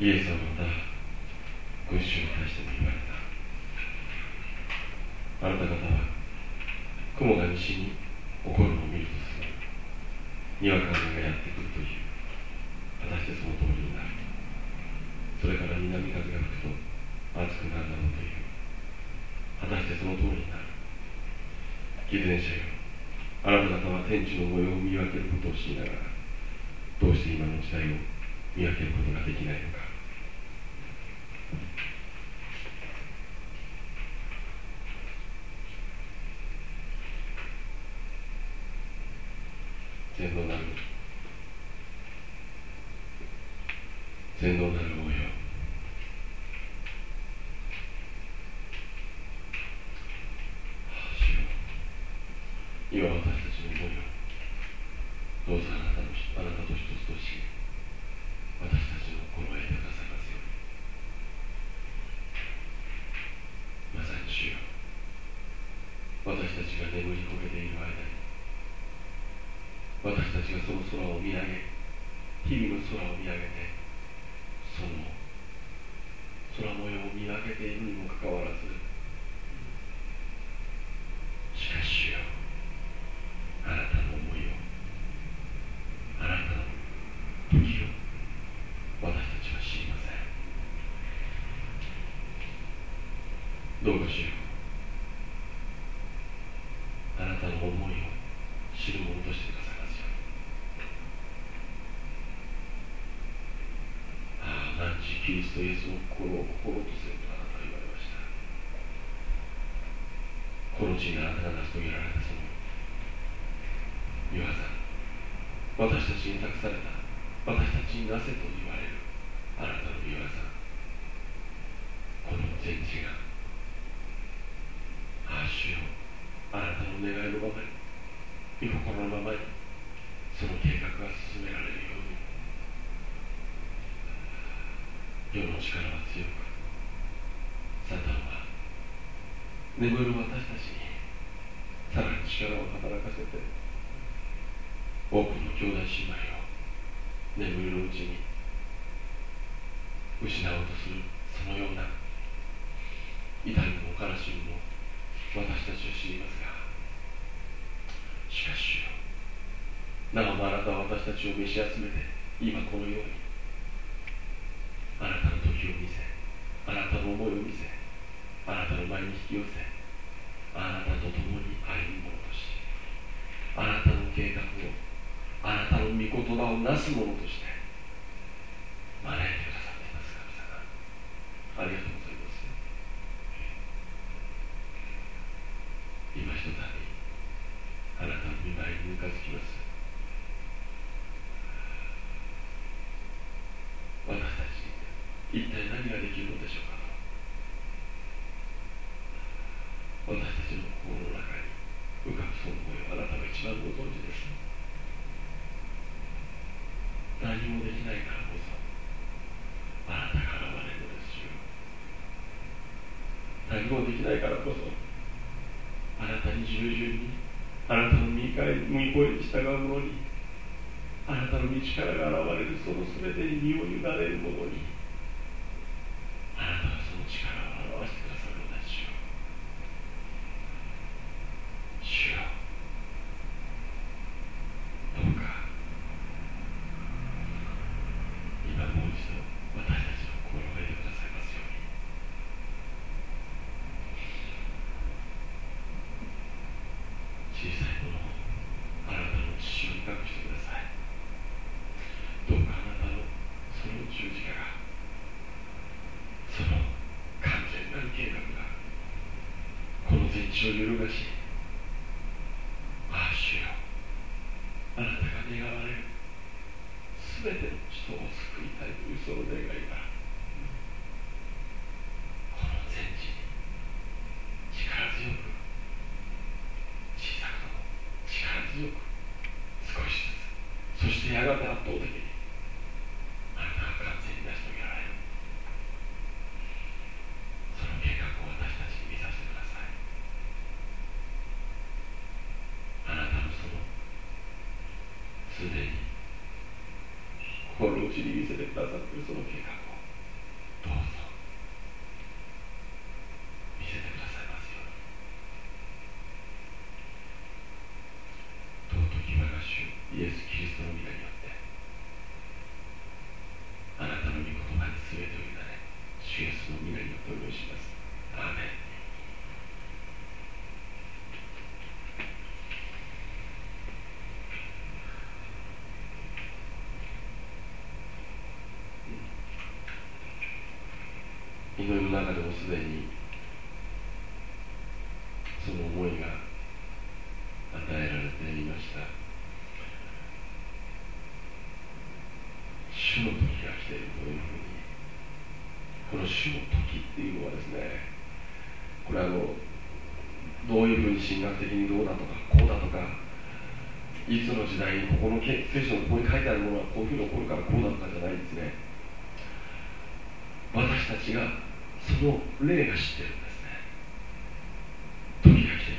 イエスはまた群衆に対して言われたあなた方は雲が西に起こるのを見るとするにわか雨がやってくるという果たしてその通りになるそれから南風が吹くと暑くなるだろうという果たしてその通りになる。偽善者よあなた方は天地の模様を見分けることをしながらどうして今の時代を見分けることができないのか全能なる全能なる王よ。主よ今私たちの思いをどうぞあなたのあなたと一つとし私たちの心を得てくださいますように。まさに主よ。私たちが眠りこけている間に私たちがその空を見上げ日々の空を見上げてその空模様を見上げているにもかかわらずしかしよあなたの思いをあなたの時を私たちは知りませんどうかしようあなたの思いを知るものとしてくださいますよああ何時キリストイエスの心を心とせとあなたは言われました。この地にあなたが成し遂げられたその御業。私たちに託された。私たちになせと言われるあなたの御業この全地がああ主よあなたの願いのままに御心のままにその計画が進められるように世の力は強くサタンは眠る私たちにさらに力を働かせて多くの兄弟姉妹を眠りのうちに失おうとするそのような。痛みも悲しみも私たちは知りますがしかしなおもあなたは私たちを召し集めて今このようにあなたの時を見せあなたの思いを見せあなたの前に引き寄せあなたと共に歩むものとしあなたの計画をあなたの御言葉をなすものとして招いてくださっています神様ありがとうございます今ひとたびあなたの見舞いにぬかずきます私たち一体何ができるのでしょうか私たちの心の中に浮かぶその声をあなたが一番ご存知です何もできないからこそあなたが現れるのですよできないからこそあなたに従順にあなたの見返り声に従う者にあなたの道からが現れるその全てに身を委ねる者にあなたはその力を表してくださるのですよ主よどうか今もう一度私たちの心を得てくださいますように小さいものをあなたの父を隠してくださいどうかあなたのその十字架がその完全なる計画がこの全地を揺るがしああ主よあなたが願われる全ての人を救いたいというその願いがこの全地に力強く小さくとも力強く少しずつそしてやがて圧倒的にあなたが完全に成し遂げられるその計画を私たちに見させてくださいあなたのそのすでに心の内に見せてくださっているその計画を祈りの中でもすでにその思いが与えられていました。主の時が来ているというふうにこの主の時っていうのはですねこれあのどういうふうに神学的にどうだとかこうだとかいつの時代にここの聖書のここに書いてあるものはこういうふうに起こるからこうだとかじゃないんですね。私たちがその霊が知ってるんですね。時が来てる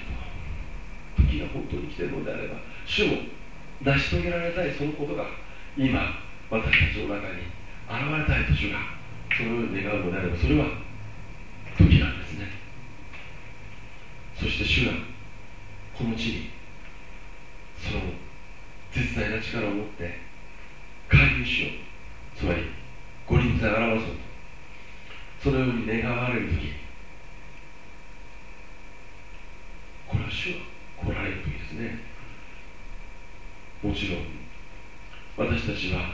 と時が本当に来てるのであれば主の成し遂げられたいそのことが今私たちの中に現れたいと主がそのように願うのであればそれは時なんですね。そして主がこの地にその絶大な力を持って介入しようつまり五輪在を表そうそのように願われる時これは主が来られる時ですねもちろん私たちは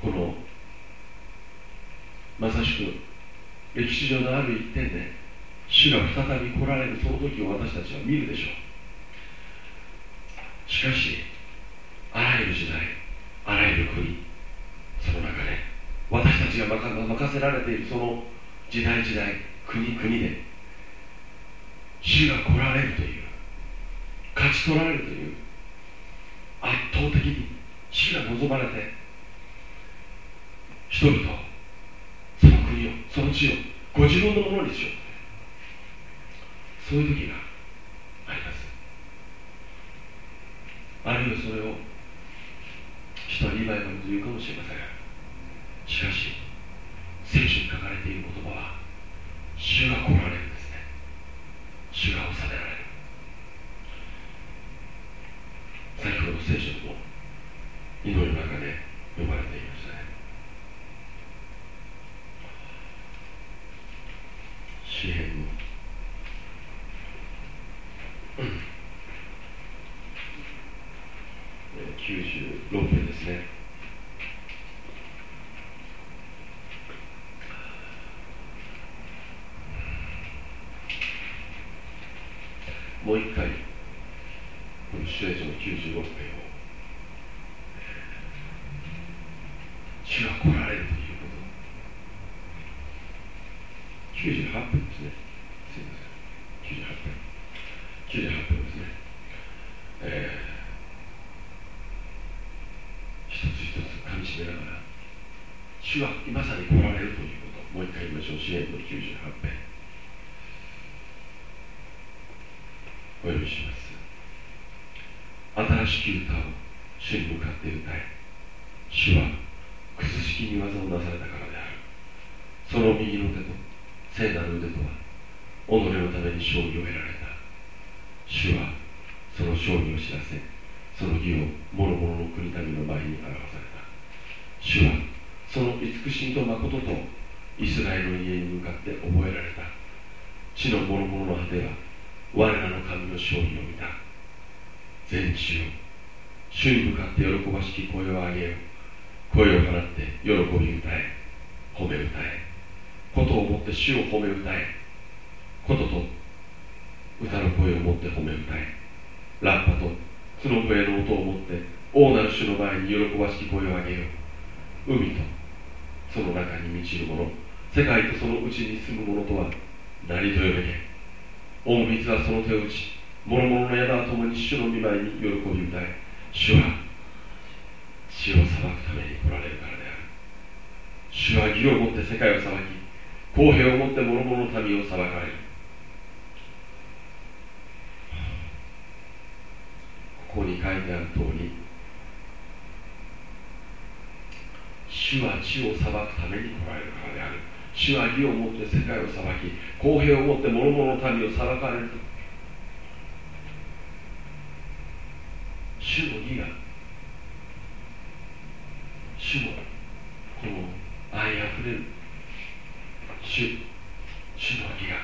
このまさしく歴史上のある一点で主が再び来られるその時を私たちは見るでしょう。しかしあらゆる時代あらゆる国その中で私たちが任せられているその時代時代国国で主が来られるという勝ち取られるという圧倒的に主が望まれて人々その国をその地をご自分のものにしようそういう時がありますあるいはそれを人はリバイバルというかもしれませんしかし聖書に書かれている言葉は主が来られるんですね主が治められる先ほど聖書の祈りの中で呼ばれていましたね詩篇の96編ですねもう一回この主演書の96編を主が来られるということ98編ですねすいません98編98分ですね、えー、一つ一つかみしめながら主は今さに来られるということもう一回言いましょう支援の98編お読みします新しき歌を主に向かって歌え主はくずしきに技をなされたからであるその右の手と聖なる腕とは己のために勝利を得られた主はその勝利を知らせその義を諸々の国民の前に表された主はその慈しみと誠とイスラエルの家に向かって覚えられた。地の諸々の果ては我らの神の勝利を見た。全地よ主に向かって喜ばしき声を上げよ。う声を放って喜び歌え。褒め歌え。ことをもって主を褒め歌え。ことと歌の声を持って褒め歌え。ラッパと角笛の音を持って王なる主の前に喜ばしき声を上げよ。う海とその中に満ちる者世界とそのうちに住む者とは何と呼べけ。大水はその手を打ち諸々の山は共に主の御前に喜び歌え主は地を裁くために来られるからである。主は義をもって世界を裁き公平をもって諸々の民を裁かれるここに書いてある通り主は地を裁くために来られるからである。主は義をもって世界を裁き公平をもって諸々の民を裁かれる主の義が主のこの愛あふれる。主主の義が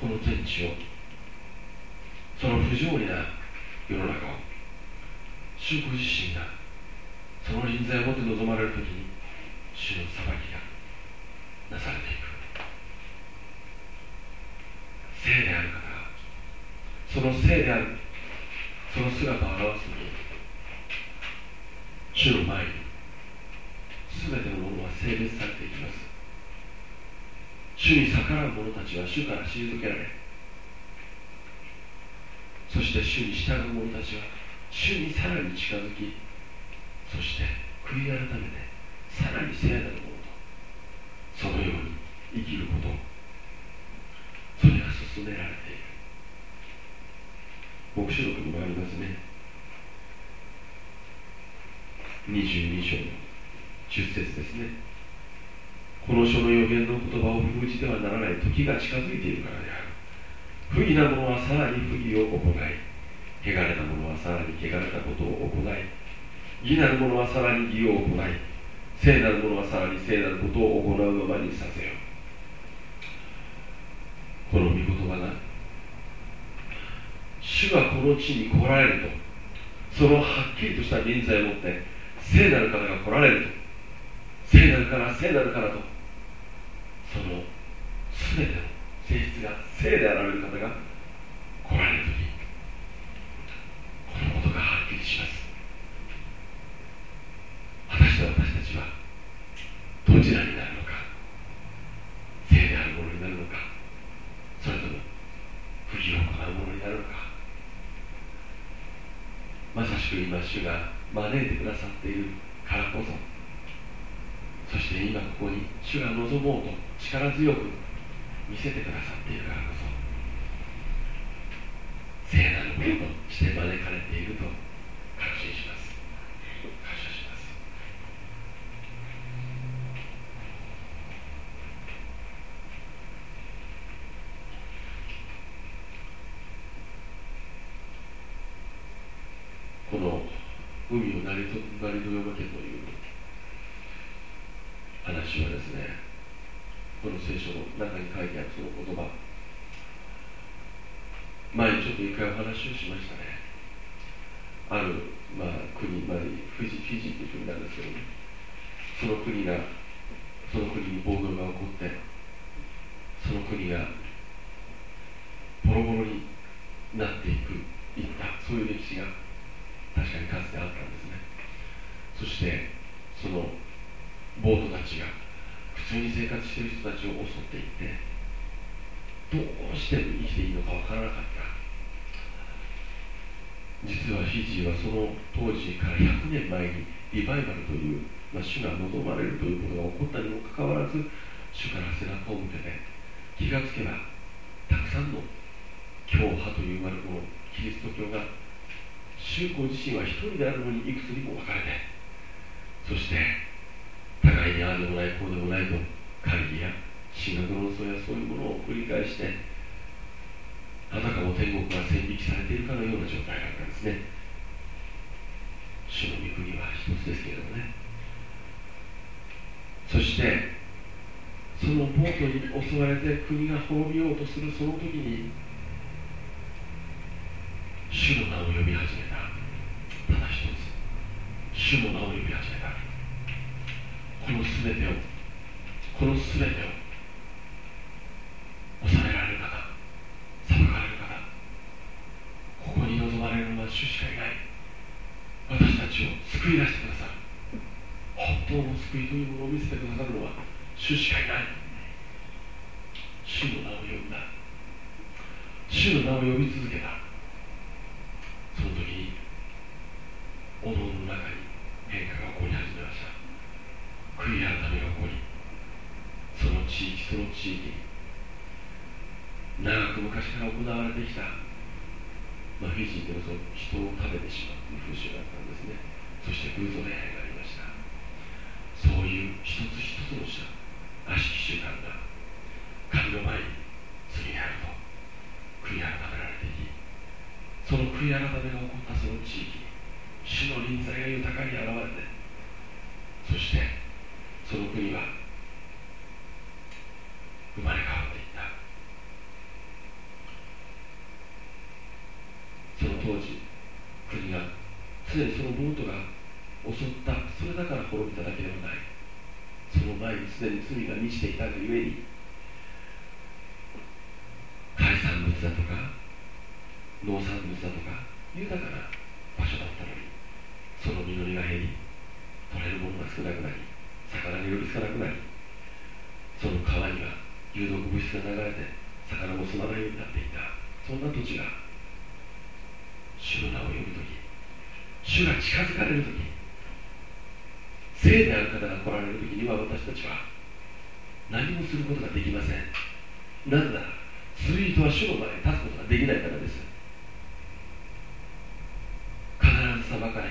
この天地をその不条理な世の中を主ご自身がその臨在をもって望まれる時に主の裁きがなされていく聖である方がその聖であるその姿を表すに主の前に全てのものは性別されていきます主に逆らう者たちは主から退けられそして主に従う者たちは主にさらに近づきそして悔い改めてさらに聖なるものとそのように生きることそれが進められている黙示録にもありますね。22章の10節ですね。この書の予言の言葉を封じてはならない時が近づいているからである。不義な者はさらに不義を行い汚れた者はさらに汚れたことを行い義なる者はさらに義を行い聖なる者はさらに聖なることを行うままにさせよこの御言葉が主がこの地に来られるとそのはっきりとした臨在を持って聖なる方が来られると聖なるから聖なるからとその全ての性質が聖であられる方が来られる時このことがはっきりします。果たして私たちはどちらになるのか聖であるものになるのかそれとも不義を行うものになるのかまさしく今主が招いてくださっているからこそそして今ここに主が望もうと力強く見せてくださっているからこそ聖なるものとして招かれていると確信します感謝しますこの海を成りと成りとよまけという話はですねこの聖書の中に書いてあるその言葉前にちょっと一回お話をしましたねある、まあ、国、まあ、フィジフィジーという国なんですけどねその国がその国に暴動が起こってその国がボロボロになっていくいったそういう歴史が確かにかつてあったんですねそしてそのボートたちが普通に生活している人たちを襲っていってどうして生きていいのかわからなかった。実はフィジーはその当時から100年前にリバイバルという、まあ、主が望まれるということが起こったにもかかわらず主から背中を向けて気がつけばたくさんの教派というまるものキリスト教が宗公自身は一人であるのにいくつにも分かれてそして互いにああでもないこうでもないと会議や進学論争やそういうものを繰り返してあたかも天国が線引きされているかのような状態だったんですね。主の御国は一つですけれどもね。そしてそのボートに襲われて国が滅びようとするその時に主の名を呼び始めた。ただ一つ。主の名を呼び始めた。この全てをこの全てを収められる方裁かれる方ここに望まれるのは主しかいない。私たちを救い出してくださる。本当の救いというものを見せてくださるのは主しかいない。主の名を呼んだ。主の名を呼び続けた。その時におのの中に変化が起こり始めました。悔い改めが起こりその地域その地域長く昔から行われてきた、まあ、フィジーではその人を食べてしまうという風習があったんですね。そして偶像礼拝がありました。そういう一つ一つの悪しき習慣が神の前に罪であると悔い改められていきその悔い改めが起こったその地域主の臨在が豊かに現れてそしてその国は生まれ変わっていった。その当時国が常にそのボートが襲った。それだから滅びただけではない。その前にすでに罪が満ちていたがゆえに海産物だとか農産物だとか豊かな場所だったのにその実りが減り取れるものが少なくなり魚がより少なくなりその川には有毒物質が流れて魚も住まないようになっていた。そんな土地が主の名を呼ぶ時主が近づかれる時聖である方が来られる時には私たちは何もすることができません。なぜなら罪人は主の前に立つことができないからです。必ず裁かれ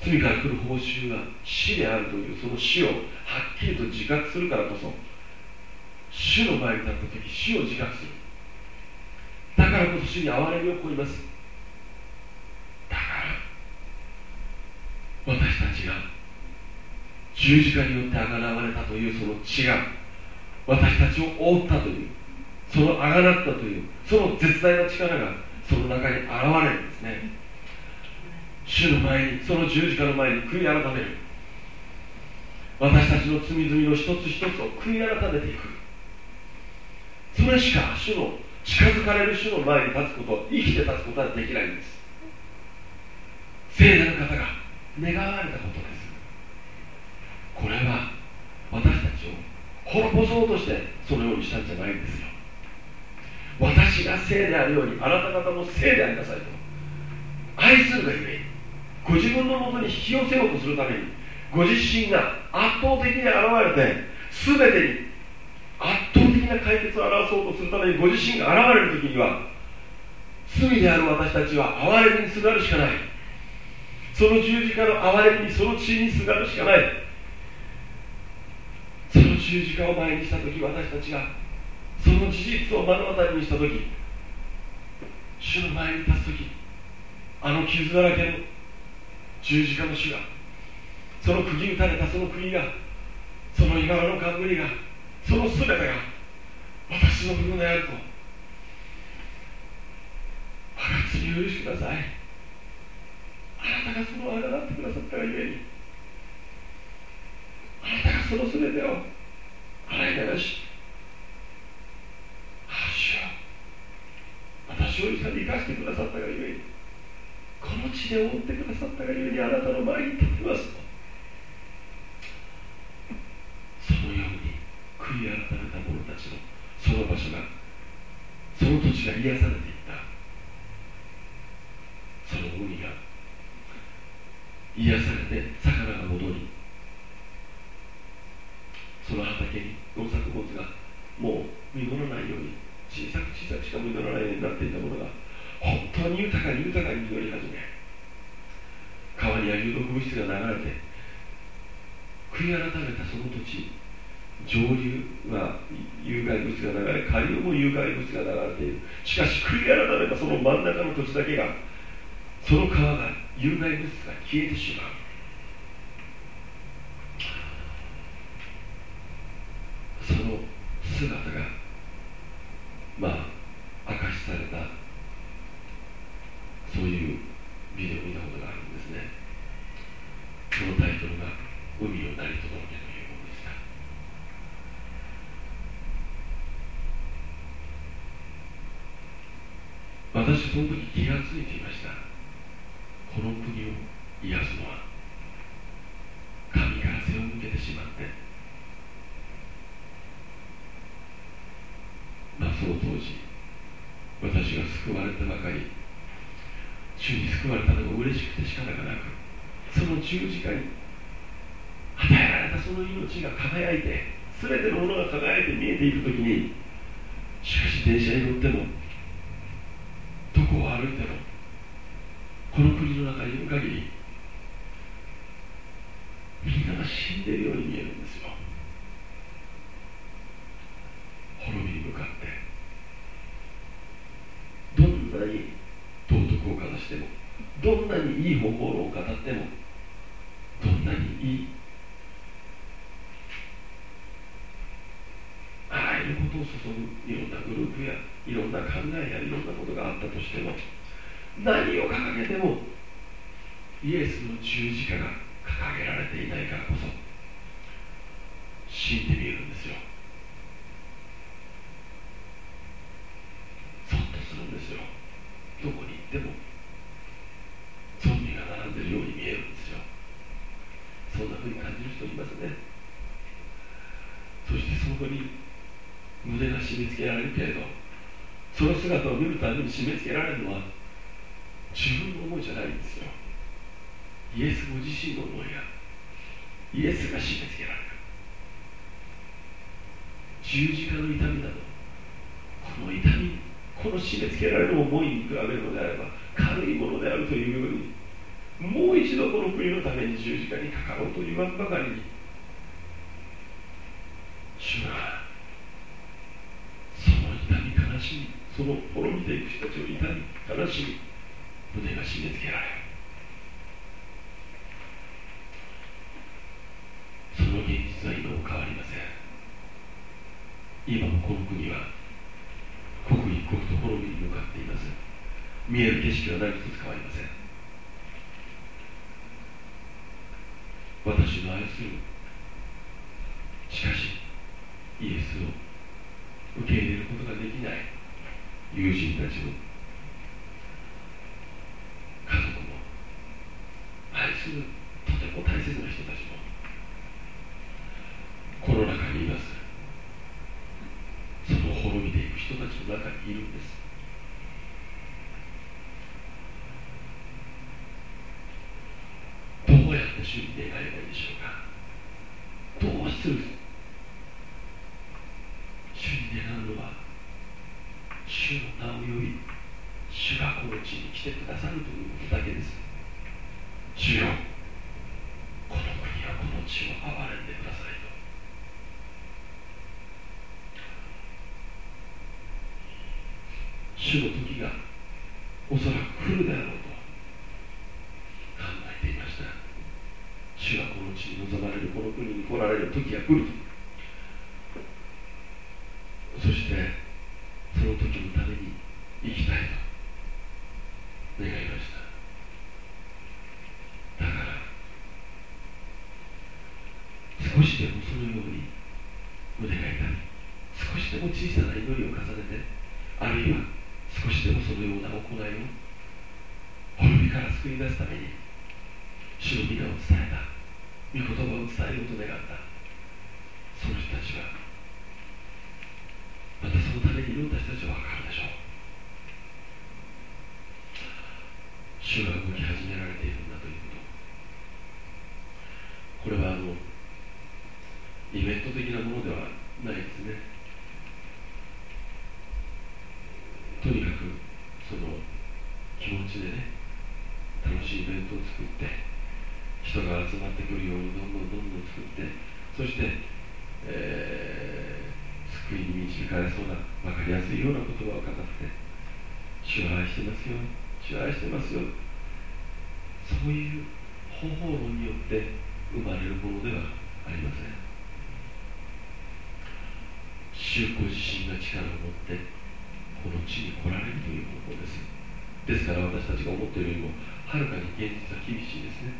罪から来る報酬が死であるというその死をはっきりと自覚するからこそ主の前に立った時死を自覚する。だからこそ主に憐れみをこいます。だから私たちが十字架によってあがなわれたというその血が私たちを覆ったというそのあがなったというその絶大な力がその中に現れるんですね。主の前にその十字架の前に悔い改める。私たちの罪々の一つ一つを悔い改めていく。それしか主の近づかれる主の前に立つこと生きて立つことはできないんです。聖なる方が願われたことです。これは私たちを滅ぼそうとしてそのようにしたんじゃないんですよ。私が聖であるようにあなた方も聖でありなさいと。愛するがゆえにご自分のもとに引き寄せようとするためにご自身が圧倒的に現れて全てに圧倒的な解決を表そうとするためにご自身が現れる時には罪である私たちは憐れみにすがるしかない。その十字架の憐れみにその血にすがるしかない。その十字架を前にした時私たちがその事実を目の当たりにした時主の前に立つ時あの傷だらけの十字架の死がその釘打たれたその釘がその今の冠がその全てが私のものであると。我が罪を許してください。あなたがそのあがなってくださったがゆえに。あなたがその全てを洗い流し私を生かしてくださったがゆえにこの地で覆ってくださったがゆえにあなたの前に立ってますそのように悔い改めた者たちのその場所がその土地が癒されていった。その海が癒されて魚が戻りその畑に農作物がもう実らないように小さく小さくしか実らないようになっていたものが本当に豊かに豊かに実り始め川には有毒物質が流れて悔い改めたその土地上流は有害物が流れ下流も有害物が流れている。しかし悔い改めたその真ん中の土地だけがその川が有害物質が消えてしまうその姿がまあ明かしされたそういうビデオを見たことがあるんですねそのタイトルが「海をなりとどけ」というものでした私その時気がついていましたこの国を癒すのは神から背を向けてしまってまあ、その当時私が救われたばかり主に救われたのが嬉しくて仕方がなくその十字架に与えられたその命が輝いて全てのものが輝いて見えていく時にしかし電車に乗ってもどこを歩いてもこの国の中にいる限りみんなが死んでいるように見えるんですよ。滅びに向かってどんなに道徳をかざしてもどんなにいい方法論を語ってもにい。あらゆることを注ぐいろんなグループやいろんな考えやいろんなことがあったとしても何を掲げてもイエスの十字架が掲げられていないからこそ死んで見えるんですよそっとするんですよどこに行ってもゾンビが並んでるように見えるんですよそんなふうに感じる人いますねそしてそこに胸が締め付けられるけれどその姿を見るために締め付けられるのは自分の思いじゃないんですよイエスご自身の思いがイエスが締め付けられる十字架の痛みなどこの痛みこの締め付けられる思いに比べるのであれば軽いものであるというようにもう一度この国のために十字架にかかろうと言わんばかりに主がその痛み悲しみその滅びていく人たちの痛み悲しみ胸が締め付けられるその現実は今も変わりません今もこの国は刻一刻と滅びに向かっています見える景色は何一つ変わりません私の愛するしかしイエスを受け入れることができない友人たちも家族も愛するとても大切な人たちもこの中にいますその滅びていく人たちの中にいるんですどうやって主に願えばいいでしょうか？どうする主に願うのは主の名を呼び主がこの地に来てくださるということだけです主よこの国はこの地を憐れんでくださいと主の時がおそらく来るであろうと考えていました主がこの地に望まれるこの国に来られる。そしてその時のために生きたいと願いました。だから少しでもそのように胸が痛み少しでも小さな祈りを重ねてあるいは少しでもそのような行いを滅びから救い出すために主の皆を伝えた御言葉を伝えようと願ったその人たちはまたそのためにいる私たちは分かるでしょう主が動き始められているんだということこれはあのイベント的なものではないですねとにかくその気持ちでね楽しいイベントを作って人が集まってくるようにどんどんどんどん作ってそして、えー、救いに導かれそうな分かりやすいような言葉を語って主愛してますよ主愛してますよ。そういう方法論によって生まれるものではありません。主ご自身が力を持ってこの地に来られるという方法です。ですから私たちが思っているよりもはるかに現実は厳しいですね。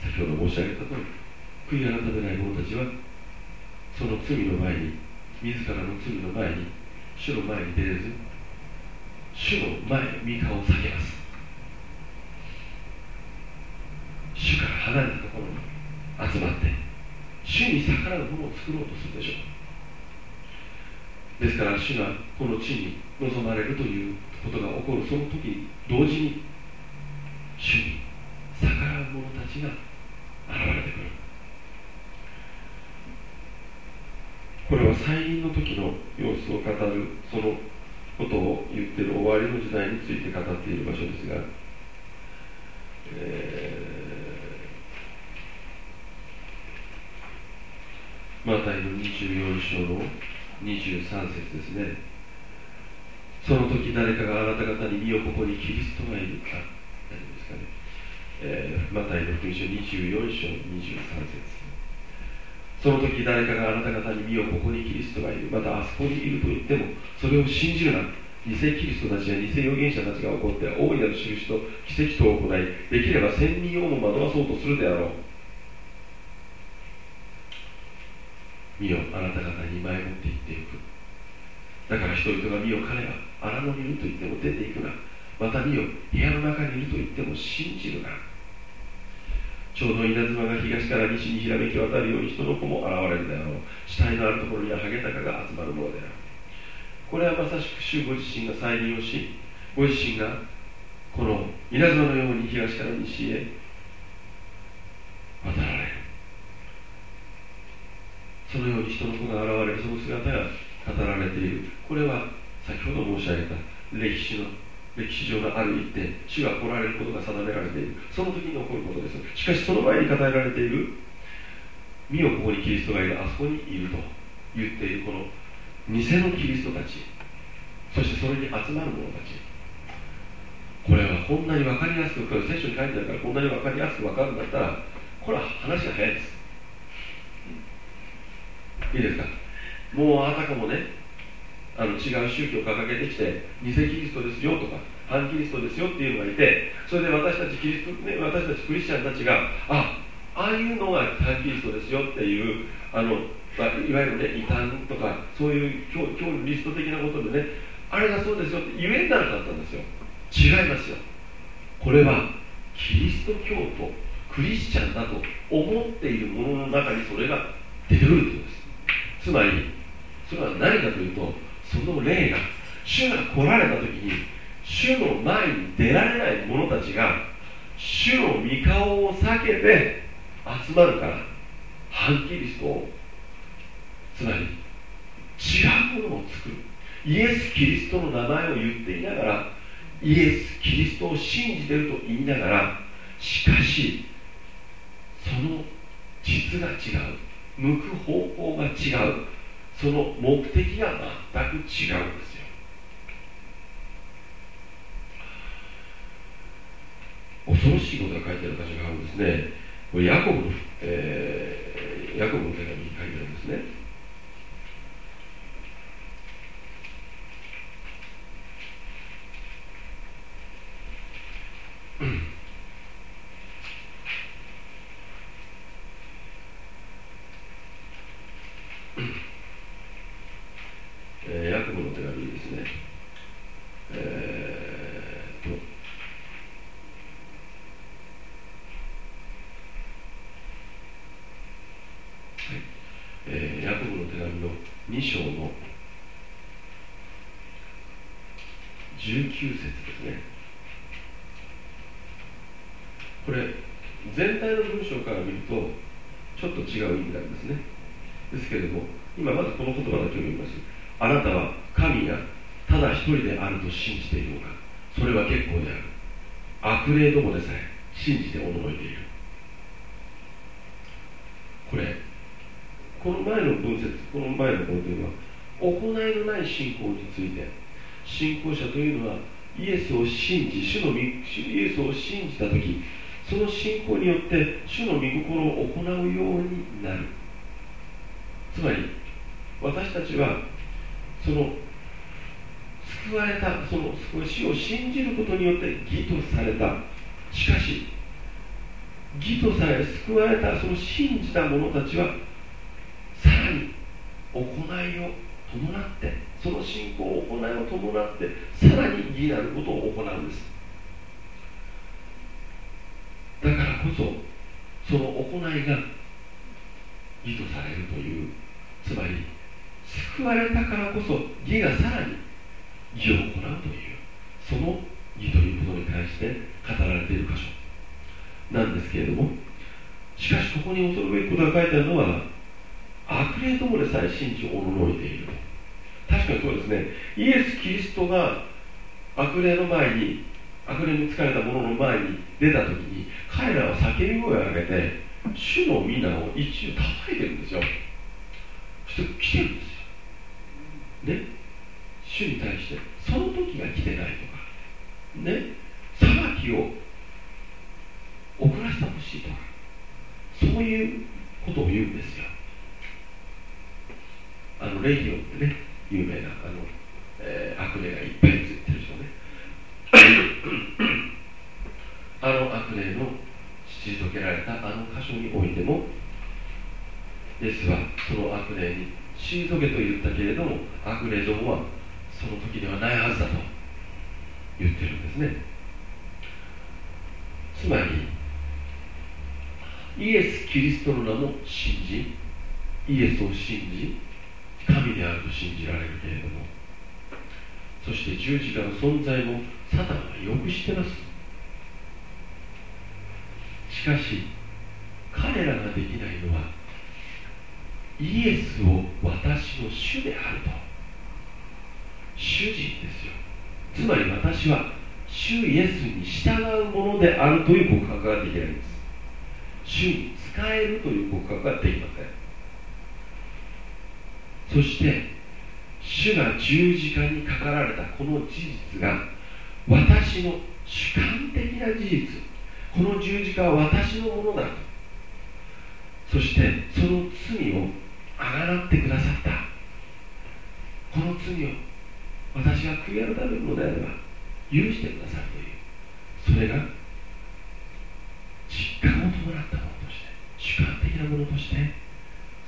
先ほど申し上げた通り悔い改めない者たちはその罪の前に自らの罪の前に主の前に出れず主の前に御顔を避けます。主から離れたところに集まって主に逆らうものを作ろうとするでしょう。ですから主がこの地に望まれるということが起こるその時同時に主に逆らう者たちが現れてくる。これは再臨の時の様子を語るそのことを言っている終わりの時代について語っている場所ですが、えー、マタイの24章の23節ですね。その時誰かがあなた方に見よここにキリストがいるか。何ですかね、えー、マタイの福音書24章23節。その時誰かがあなた方に見よここにキリストがいる。またあそこにいると言ってもそれを信じるな。偽キリストたちや偽預言者たちが起こって大いなる印と奇跡とを行いできれば千人をも惑わそうとするであろう。見よあなた方に前もって言っていく。だから人々が見よ彼は荒野にいると言っても出ていくな。また見よ部屋の中にいると言っても信じるな。ちょうど稲妻が東から西にひらめき渡るように人の子も現れるであろう。死体のあるところにはハゲタカが集まるものである。これはまさしく主ご自身が再臨をしご自身がこの稲妻のように東から西へ渡られる。そのように人の子が現れるその姿が語られている。これは先ほど申し上げた歴史の歴史上のある一点主が来られることが定められている。その時に起こることです。しかしその前に語られている見よここにキリストがいるあそこにいると言っているこの偽のキリストたち。そしてそれに集まる者たち。これはこんなに分かりやすく聖書に書いてあるからこんなに分かりやすく分かるんだったらこれは話が早いです。いいですか？もうあたかもねあの違う宗教を掲げてきて偽キリストですよとか反キリストですよっていうのがいてそれで私たちキリスト、ね、私たちクリスチャンたちがあああいうのが反キリストですよっていうあの、まあ、いわゆるね異端とかそういう教教リスト的なことでねあれがそうですよって言えたらかったんですよ。違いますよ。これはキリスト教徒クリスチャンだと思っているものの中にそれが出てくるということです。つまりそれは何かというとその霊が主が来られた時に主の前に出られない者たちが主の御顔を避けて集まるから反キリストをつまり違うものを作る。イエス・キリストの名前を言っていながらイエス・キリストを信じてると言いながらしかしその実が違う。向く方向が違う。その目的が全く違うんですよ。恐ろしいことが書いてある箇所があるんですね。これヤコブの、えー、ヤコブの手紙に書いてあるんですね。え、ヤコブの手紙ですね、えー、えー、ヤコブの手紙の2章の19節ですね。これ全体の文章から見るとちょっと違う意味なんですね。ですけれども今まずこの言葉だけを読みます。あなたは神がただ一人であると信じているのか？それは結構である。悪霊どもでさえ信じて驚いている。これこの前の分節この前のことというのは行いのない信仰について。信仰者というのはイエスを信じ主のイエスを信じた時その信仰によって主の御心を行うようになる。つまり私たちはその救われたその死を信じることによって義とされた。しかし義とされ救われたその信じた者たちはさらに行いを伴ってその信仰を行いを伴ってさらに義なることを行うんです。だからこそその行いが義とされるというつまり救われたからこそ義がさらに義を行うというその義ということに対して語られている箇所なんですけれども。しかしここに恐るべきことが書いてあるのは悪霊どもでさえ信じおののいていると。確かにそうですね。イエス・キリストが悪霊の前に悪霊に疲れた者の前に出た時に彼らは叫び声を上げて主の皆を一応叩いてるんですよ。そして来てるんです。ね。主に対してその時が来てないとかね。裁きを遅らせてほしいとかそういうことを言うんですよ。あのレイオってね有名なあの、えー、悪霊がいっぱいついてる人ね。あの悪霊の退けられたあの箇所においてもイエスはその悪霊に退けと言ったけれども悪霊どもはその時ではないはずだと言ってるんですね。つまりイエス・キリストの名も信じイエスを信じ神であると信じられるけれどもそして十字架の存在もサタンはよく知ってます。しかし彼らができないのはイエスを私の主であると。主人ですよ。つまり私は主イエスに従うものであるという告白ができないんです。主に使えるという告白ができません。そして主が十字架にかかられたこの事実が私の主観的な事実。この十字架は私のものだと。そしてその罪をあがなってくださった。この罪を私が悔い改めるのであれば許してくださるという。それが実感を伴ったものとして主観的なものとして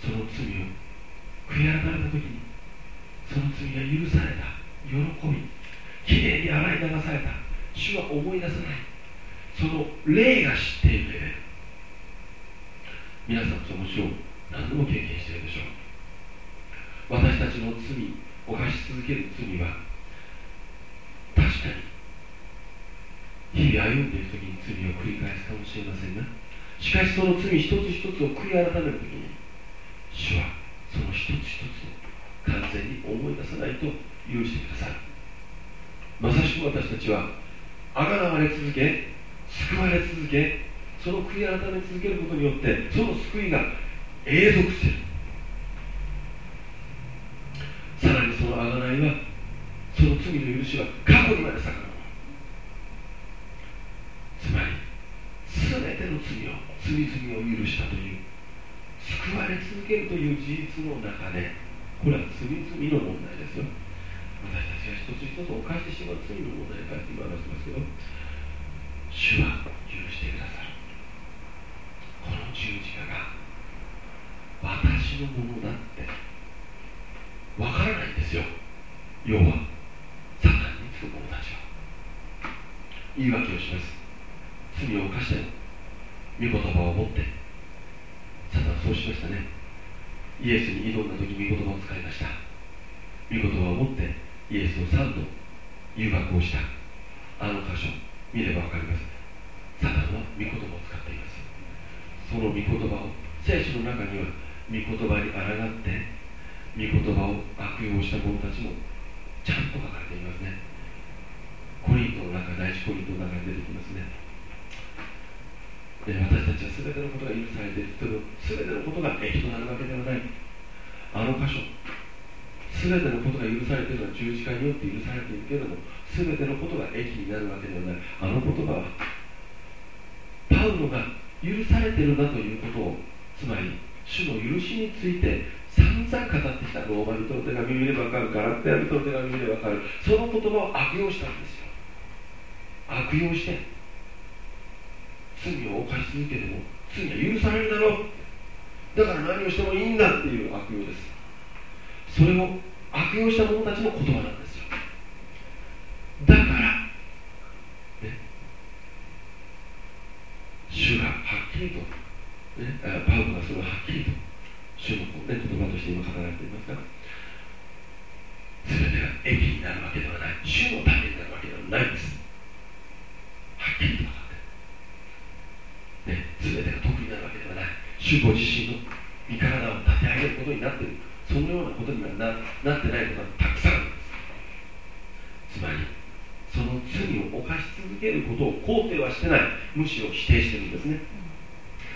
その罪を悔い改めた時にその罪が許された喜びきれいに洗い流された主は思い出さないその霊が知っている。レベル皆さんその書を何度も経験しているでしょう。私たちの罪犯し続ける罪は確かに日々歩んでいる時に罪を繰り返すかもしれませんがしかしその罪一つ一つを悔い改める時に主はその一つ一つを完全に思い出さないと許してくださる。まさしく私たちはあがなわれ続け救われ続けその悔い改め続けることによってその救いが永続する。さらにそのあがないはその罪の許しは過去にまで遡る。つまり全ての罪を罪々を許したという救われ続けるという事実の中でこれは罪々の問題ですよ。私たちが一つ一つ犯してしまう罪の問題に関して今話してますけど主は許してくださる。この十字架が私のものだって。わからないんですよ。要は。サタンにつく者たちは。言い訳をします。罪を犯して御言葉を持って。サタンそうしましたね。イエスに挑んだ時御言葉を使いました。御言葉を持って。イエスを3度誘惑をした。あの箇所見れば分かります。サタンは御言葉を使っています。その御言葉を聖書の中には御言葉に抗って御言葉を悪用した者たちもちゃんと書かれていますね。コリントの中第一コリントの中に出てきますね。で私たちは全てのことが許されている。けど全てのことが益となるわけではない。あの箇所全てのことが許されているのは十字架によって許されているけれども全てのことが益になるわけではない。あの言葉はパウロが許されているんだということをつまり主の許しについて散々語ってきたローマ人の手紙見れば分かる。ガラクテア人の手紙見れば分かる。その言葉を悪用したんですよ。悪用して。罪を犯し続けても罪は許されるだろう。だから何をしてもいいんだっていう悪用です。それを悪用した者たちの言葉なんですよ。だからね。主がはっきりと、ね、パウロがそれをはっきりと主の、ね、言葉として今語られていますが全てが益になるわけではない主のためになるわけではないんです。はっきりとね、全てが得になるわけではない。主ご自身の身体を立て上げることになっている。そのようなことにはななってないことがたくさんあるんです。つまりその罪を犯し続けることを肯定はしてない。むしろ否定してるんですね。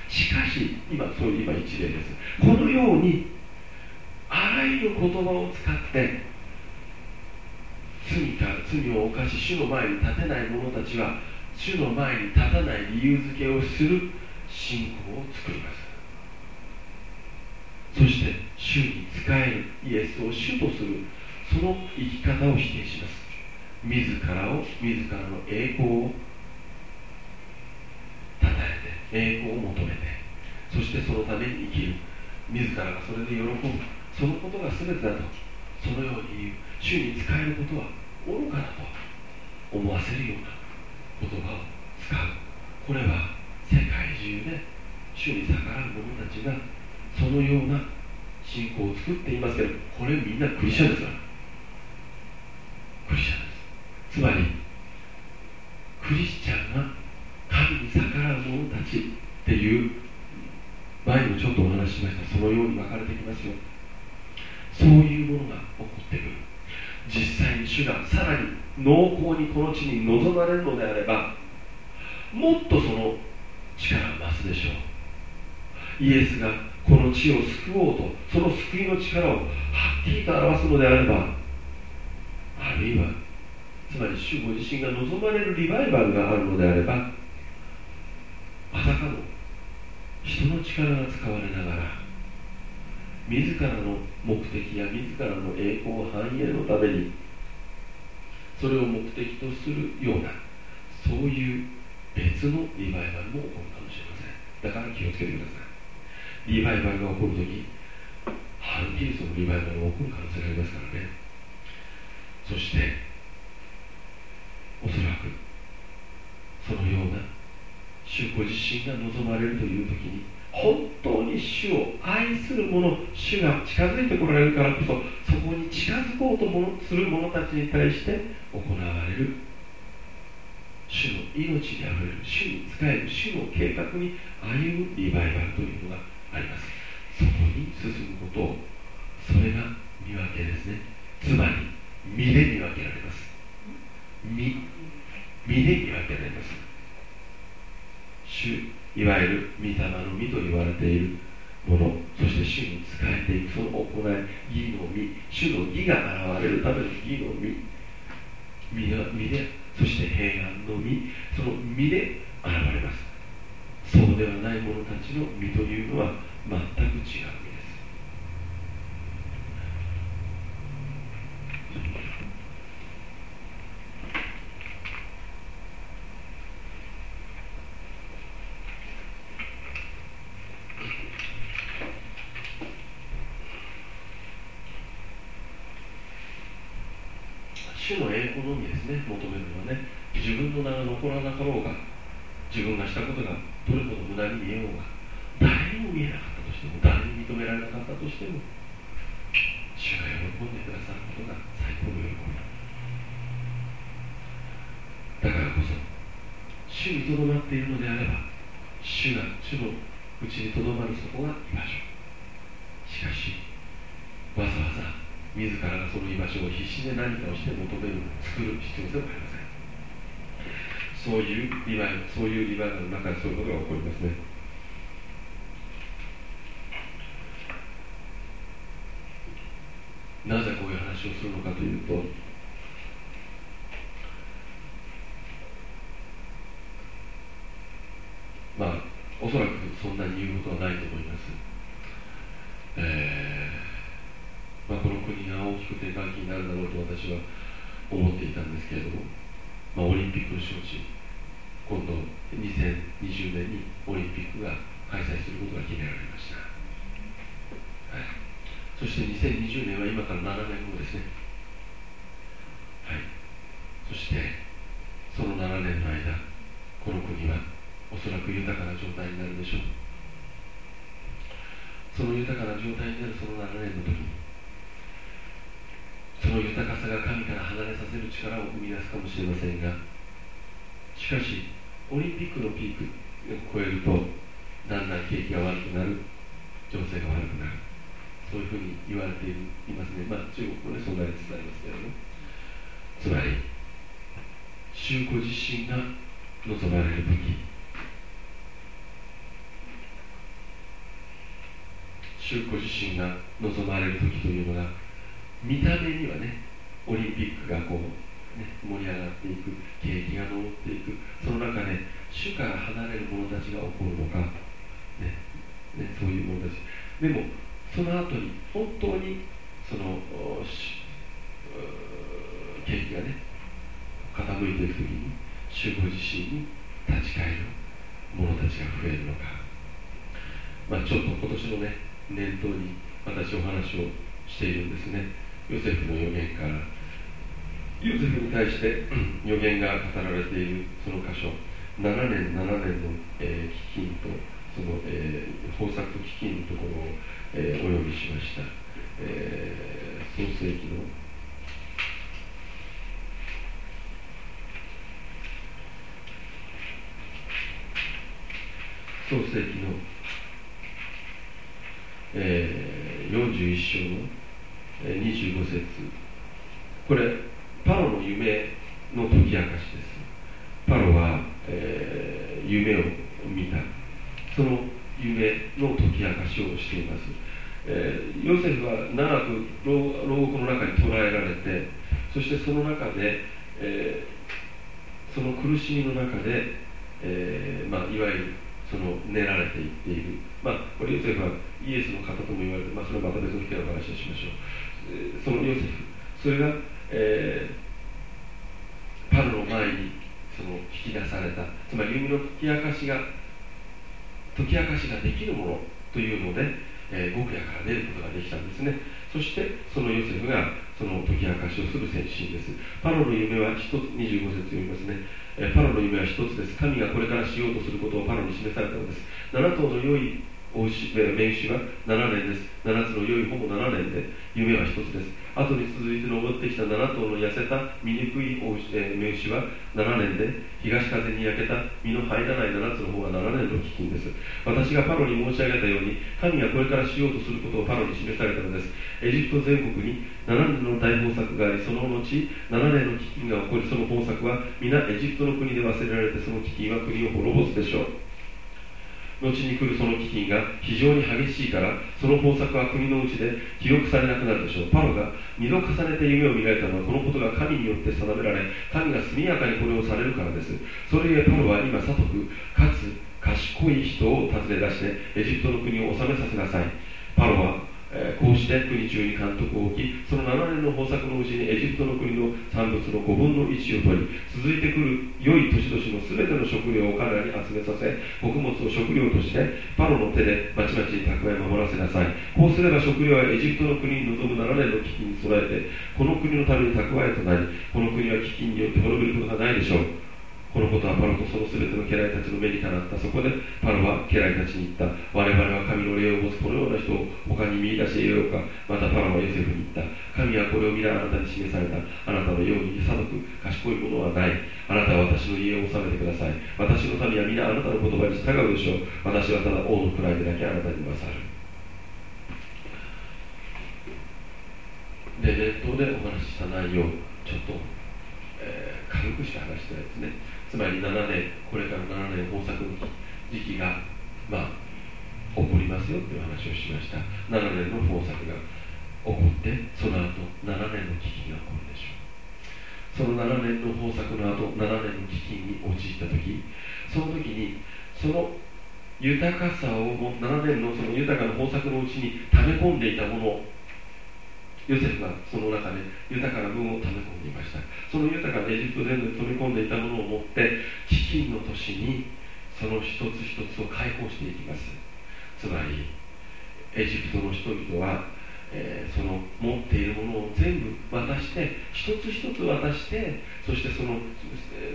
しかし今そういう今一例です。このようにあらゆる言葉を使って罪か罪を犯し主の前に立てない者たちは主の前に立たない理由付けをする信仰を作ります。そして主に仕えるイエスを主とするその生き方を否定します。自らを自らの栄光を称え栄光を求めてそしてそのために生きる。自らがそれで喜ぶ。そのことが全てだとそのように言う。主に使えることは愚かだと思わせるような言葉を使う。これは世界中で主に逆らう者たちがそのような信仰を作っていますけどこれみんなクリスチャンですから。クリスチャンです。つまりクリスチャンが神に逆らう者たちっていう前にもちょっとお話しましたそのように分かれてきますよ。そういうものが起こってくる。実際に主がさらに濃厚にこの地に望まれるのであればもっとその力が増すでしょう。イエスがこの地を救おうとその救いの力をはっきりと表すのであればあるいはつまり主ご自身が望まれるリバイバルがあるのであればまさかの人の力が使われながら自らの目的や自らの栄光繁栄のためにそれを目的とするようなそういう別のリバイバルも起こるかもしれません。だから気をつけてください。リバイバルが起こるとき反キリストのリバイバルが起こる可能性がありますからね。そしておそらくそのような主ご自身が望まれるという時に本当に主を愛する者主が近づいてこられるからこそそこに近づこうとする者たちに対して行われる主の命にあふれる主に仕える主の計画に歩むリバイバルというのがあります。そこに進むことをそれが見分けですねつまり身で見分けられます。身身で見分けられます。主いわゆる御霊の実と言われているものそして主に仕えていくその行い義の実主の義が現れるための義の実身身でそして平安の実その身で現れます。そうではない者たちの実というのは全く違う実です主の栄光のみですね求めるのはね自分の名が残らなかろうが自分がしたことがどれほど無駄に見えようが誰にも見えなかったとしても誰に認められなかったとしても主が喜んでくださることが最高の喜びだ。からこそ主にとどまっているのであれば主が主のうちにとどまるそこが居場所。しかしわざわざ自らがその居場所を必死で何かをして求める作る必要性もありませんそういうリバイそういうリバイバルの中でそういうことが起こりますね。なぜこういう話をするのかというとまあおそらくそんなに言うことはないと思います、えーまあ、この国が大きく転換期になるだろうと私は思っていたんですけれども、まあ、オリンピックの招致今度2020年にオリンピックが開催することが決められました、はい、そして2020年は今から7年後ですね。はい。そしてその7年の間この国はおそらく豊かな状態になるでしょう。その豊かな状態になるその7年の時にその豊かさが神からせる力を生み出すかもしれませんがしかしオリンピックのピークを超えるとだんだん景気が悪くなる情勢が悪くなる。そういうふうに言われているいますね。まあ中国もねそうなりつつありますけれどもつまり宗子自身が望まれる時宗子自身が望まれる時というのが見た目にはねオリンピックがこう、ね、盛り上がっていく景気が上っていくその中で主から離れる者たちが起こるのか、ねね、そういう者たち。でもその後に本当にその景気がね傾いていく時に主ご自身に立ち返る者たちが増えるのか、まあ、ちょっと今年のね念頭に私お話をしているんですね。ヨセフの予言からヨセフに対して予言が語られているその箇所7年7年の、えー、基金とその、えー、豊作と基金のところを、えー、お読みしました、えー、創世記の創世記の、えー、41章の、えー、25節。これパロの夢の解き明かしです。パロは、えー、夢を見た。その夢の解き明かしをしています、えー、ヨセフは長く牢獄の中に捕らえられてそしてその中で、えー、その苦しみの中で、えーまあ、いわゆるその練られていっている、まあ、これヨセフはイエスの方とも言われて、まあ、それはまた別の機会の話をしましょう、えー、そのヨセフそれが、えー、パルの前にその引き出されたつまり弓の解き明かしが解き明かしができるものというので、えー、極夜から出ることができたんですね。そしてそのヨセフがその解き明かしをする先進です。パロの夢は一つ25節読みますね。えパロの夢は一つです。神がこれからしようとすることをパロに示されたのです。7頭の良い名手は7年です。7つの良いほぼ7年で夢は一つです。後に続いて登ってきた7頭の痩せた醜い、名手は7年で東風に焼けた身の入らない7つの方が7年の飢饉です。私がパロに申し上げたように神がこれからしようとすることをパロに示されたのです。エジプト全国に7年の大豊作がありその後7年の飢饉が起こりその豊作は皆エジプトの国で忘れられてその飢饉は国を滅ぼすでしょう。後に来るその飢饉が非常に激しいからその方策は国のうちで記録されなくなるでしょう。パロが二度重ねて夢を磨いたのはこのことが神によって定められ神が速やかにこれをされるからです。それゆえパロは今悟くかつ賢い人を訪ね出してエジプトの国を治めさせなさい。パロはえこうして国中に監督を置きその7年の豊作のうちにエジプトの国の産物の5分の1を取り続いてくる良い年々の全ての食料を彼らに集めさせ穀物を食料としてパロの手でまちまちに蓄え守らせなさい。こうすれば食料はエジプトの国に臨む7年の飢饉に備えてこの国のために蓄えとなりこの国は飢饉によって滅びることがないでしょう。このことはパロとその全ての家来たちの目にかなった。そこでパロは家来たちに言った。我々は神の霊を持つこのような人を他に見出していようか。またパロはヨセフに言った。神はこれを皆あなたに示された。あなたのようにさどく賢いものはない。あなたは私の家を治めてください。私の民は皆あなたの言葉に従うでしょう。私はただ王の位でだけあなたに勝る。でネットでお話しした内容ちょっと、えー、軽くして話したいですね。つまり7年これから7年豊作の時期がまあ起こりますよという話をしました。7年の豊作が起こってその後7年の危機が起こるでしょうその7年の豊作の後7年の危機に陥った時その時にその豊かさを7年のその豊かな豊作のうちに溜め込んでいたものヨセフはその中で豊かな分を溜め込んでいました。その豊かなエジプト全土に飛び込んでいたものを持って飢饉の年にその一つ一つを解放していきます。つまりエジプトの人々は、えー、その持っているものを全部渡して一つ一つ渡してそしてその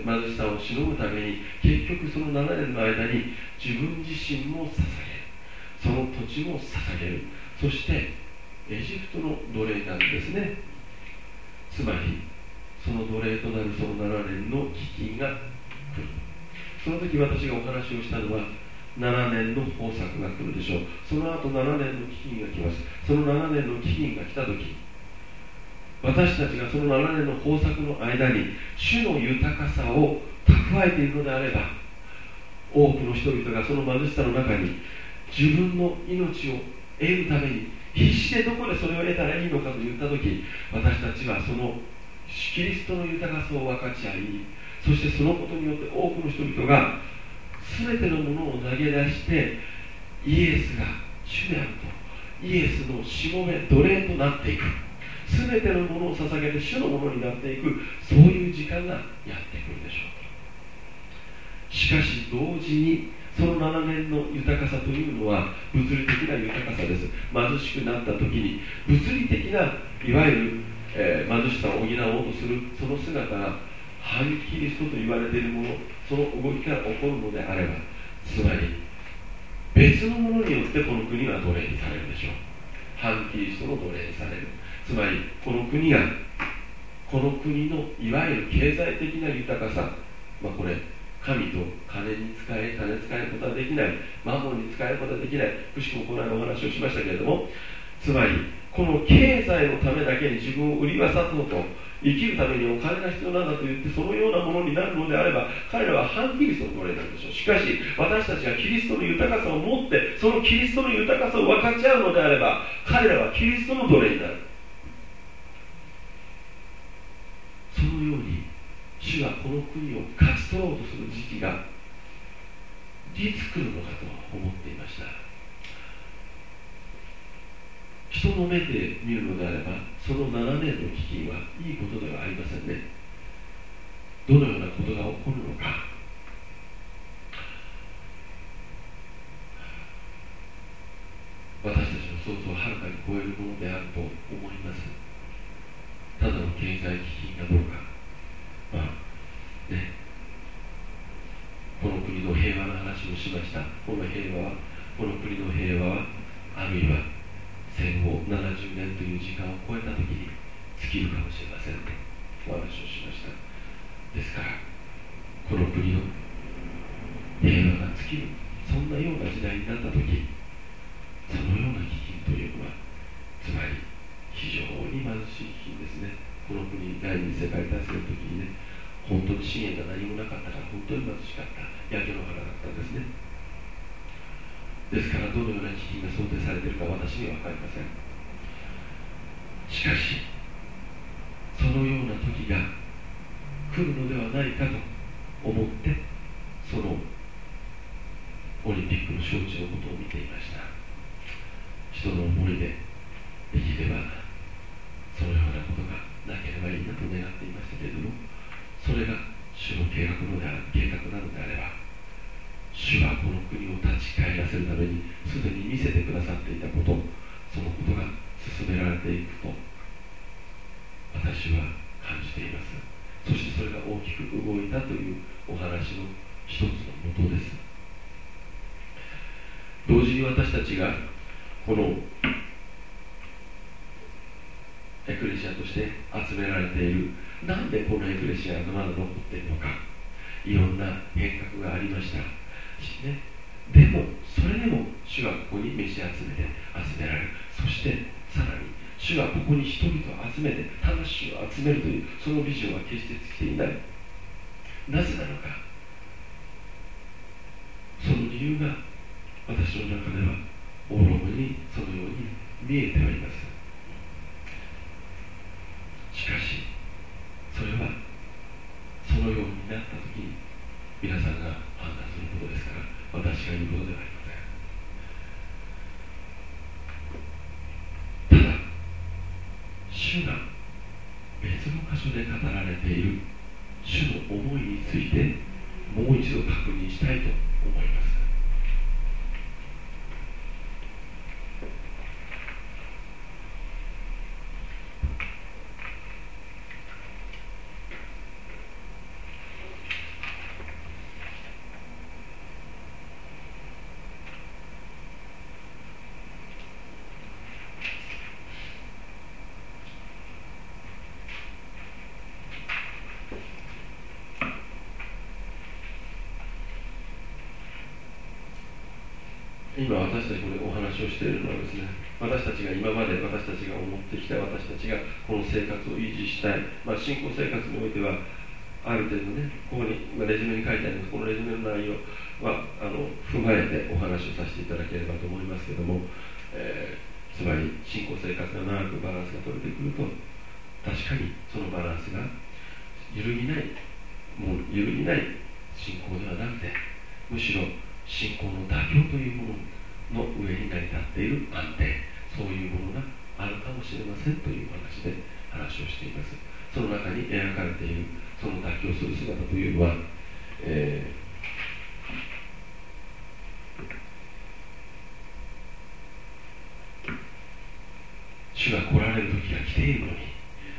貧しさをしのぐために結局その7年の間に自分自身も捧げる。その土地も捧げる。そしてエジプトの奴隷なんですね。つまりその奴隷となるその7年の飢饉が来る。その時私がお話をしたのは7年の豊作が来るでしょう。その後7年の飢饉が来ます。その7年の飢饉が来た時私たちがその7年の豊作の間に主の豊かさを蓄えているのであれば多くの人々がその貧しさの中に自分の命を得るために必死でどこでそれを得たらいいのかと言った時私たちはそのキリストの豊かさを分かち合いそしてそのことによって多くの人々が全てのものを投げ出してイエスが主であるとイエスのしもべ奴隷となっていく。全てのものを捧げて主のものになっていくそういう時間がやってくるでしょうしかし同時にその7年の豊かさというのは物理的な豊かさです。貧しくなった時に物理的ないわゆる、えー、貧しさを補おうとするその姿が反キリストと言われているものその動きから起こるのであればつまり別のものによってこの国は奴隷にされるでしょう。反キリストの奴隷にされる。つまりこの国がこの国のいわゆる経済的な豊かさ、まあ、これ神と金に使え金使えることはできない。魔法に使えることはできない。くしくもこの間お話をしましたけれどもつまりこの経済のためだけに自分を売り渡そうと生きるためにお金が必要なんだと言ってそのようなものになるのであれば彼らは反キリストの奴隷なんでしょうしかし私たちがキリストの豊かさを持ってそのキリストの豊かさを分かち合うのであれば彼らはキリストの奴隷になる。そのように主はこの国を勝ち取ろうとする時期がいつ来るのかと思っていました。人の目で見るのであればその7年の飢饉はいいことではありませんね。どのようなことが起こるのか。私たちの想像をはるかに超えるものであると思います。ただの経済危機がどうか。まあねこの国の平和の話をしました。この平和はこの国の平和はあるいは戦後70年という時間を超えた時に尽きるかもしれませんねお話をしました。ですからこの国の平和が尽きるそんなような時代になった時そのような基金というのはつまり非常に貧しい基金ですね。この国第二次世界大戦の時にね本当に資源が何もなかったから本当に貧しかった。焼け野原だったんですね。ですからどのような基金が想定されているか私には分かりません。しかしそのような時が来るのではないかと思ってそのオリンピックの招致のことを見ていました。人の思いでできればそのようなことがなければいいなと願っていましたけれどもそれが主の計画のである計画なのであれば主はこの国を立ち返らせるためにすでに見せてくださっていたことそのことが進められていくと私は感じています。そしてそれが大きく動いたというお話の一つのもとです。同時に私たちがこのエクレシアとして集められているなんでこのエクレシアがまだ残っているのか。いろんな変革がありました。ね、でもそれでも主はここに召し集めて集められる。そしてさらに主はここに人々を集めて魂を集めるというそのビジョンは決して尽きていない。なぜなのか。その理由が私の中では大ろにそのように見えてはいます。しかしそれはそのようになった時に皆さんが判断することですから私が言うことではありませんただ主が別の箇所で語られている主の思いについてもう一度確認したいと思います今私たちこれお話をしているのはですね私たちが今まで私たちが思ってきた私たちがこの生活を維持したい、まあ、信仰生活においてはある程度ねここに今レジュメに書いてあります。このレジュメの内容はあの踏まえてお話をさせていただければと思いますけども、えー、つまり信仰生活が長くバランスが取れてくると確かにそのバランスが揺るぎないもう揺るぎない信仰ではなくてむしろ信仰の妥協というものの上に成り立っている安定。そういうものがあるかもしれませんという話で話をしています。その中に描かれているその妥協する姿というのは、えー、主が来られる時が来ているのに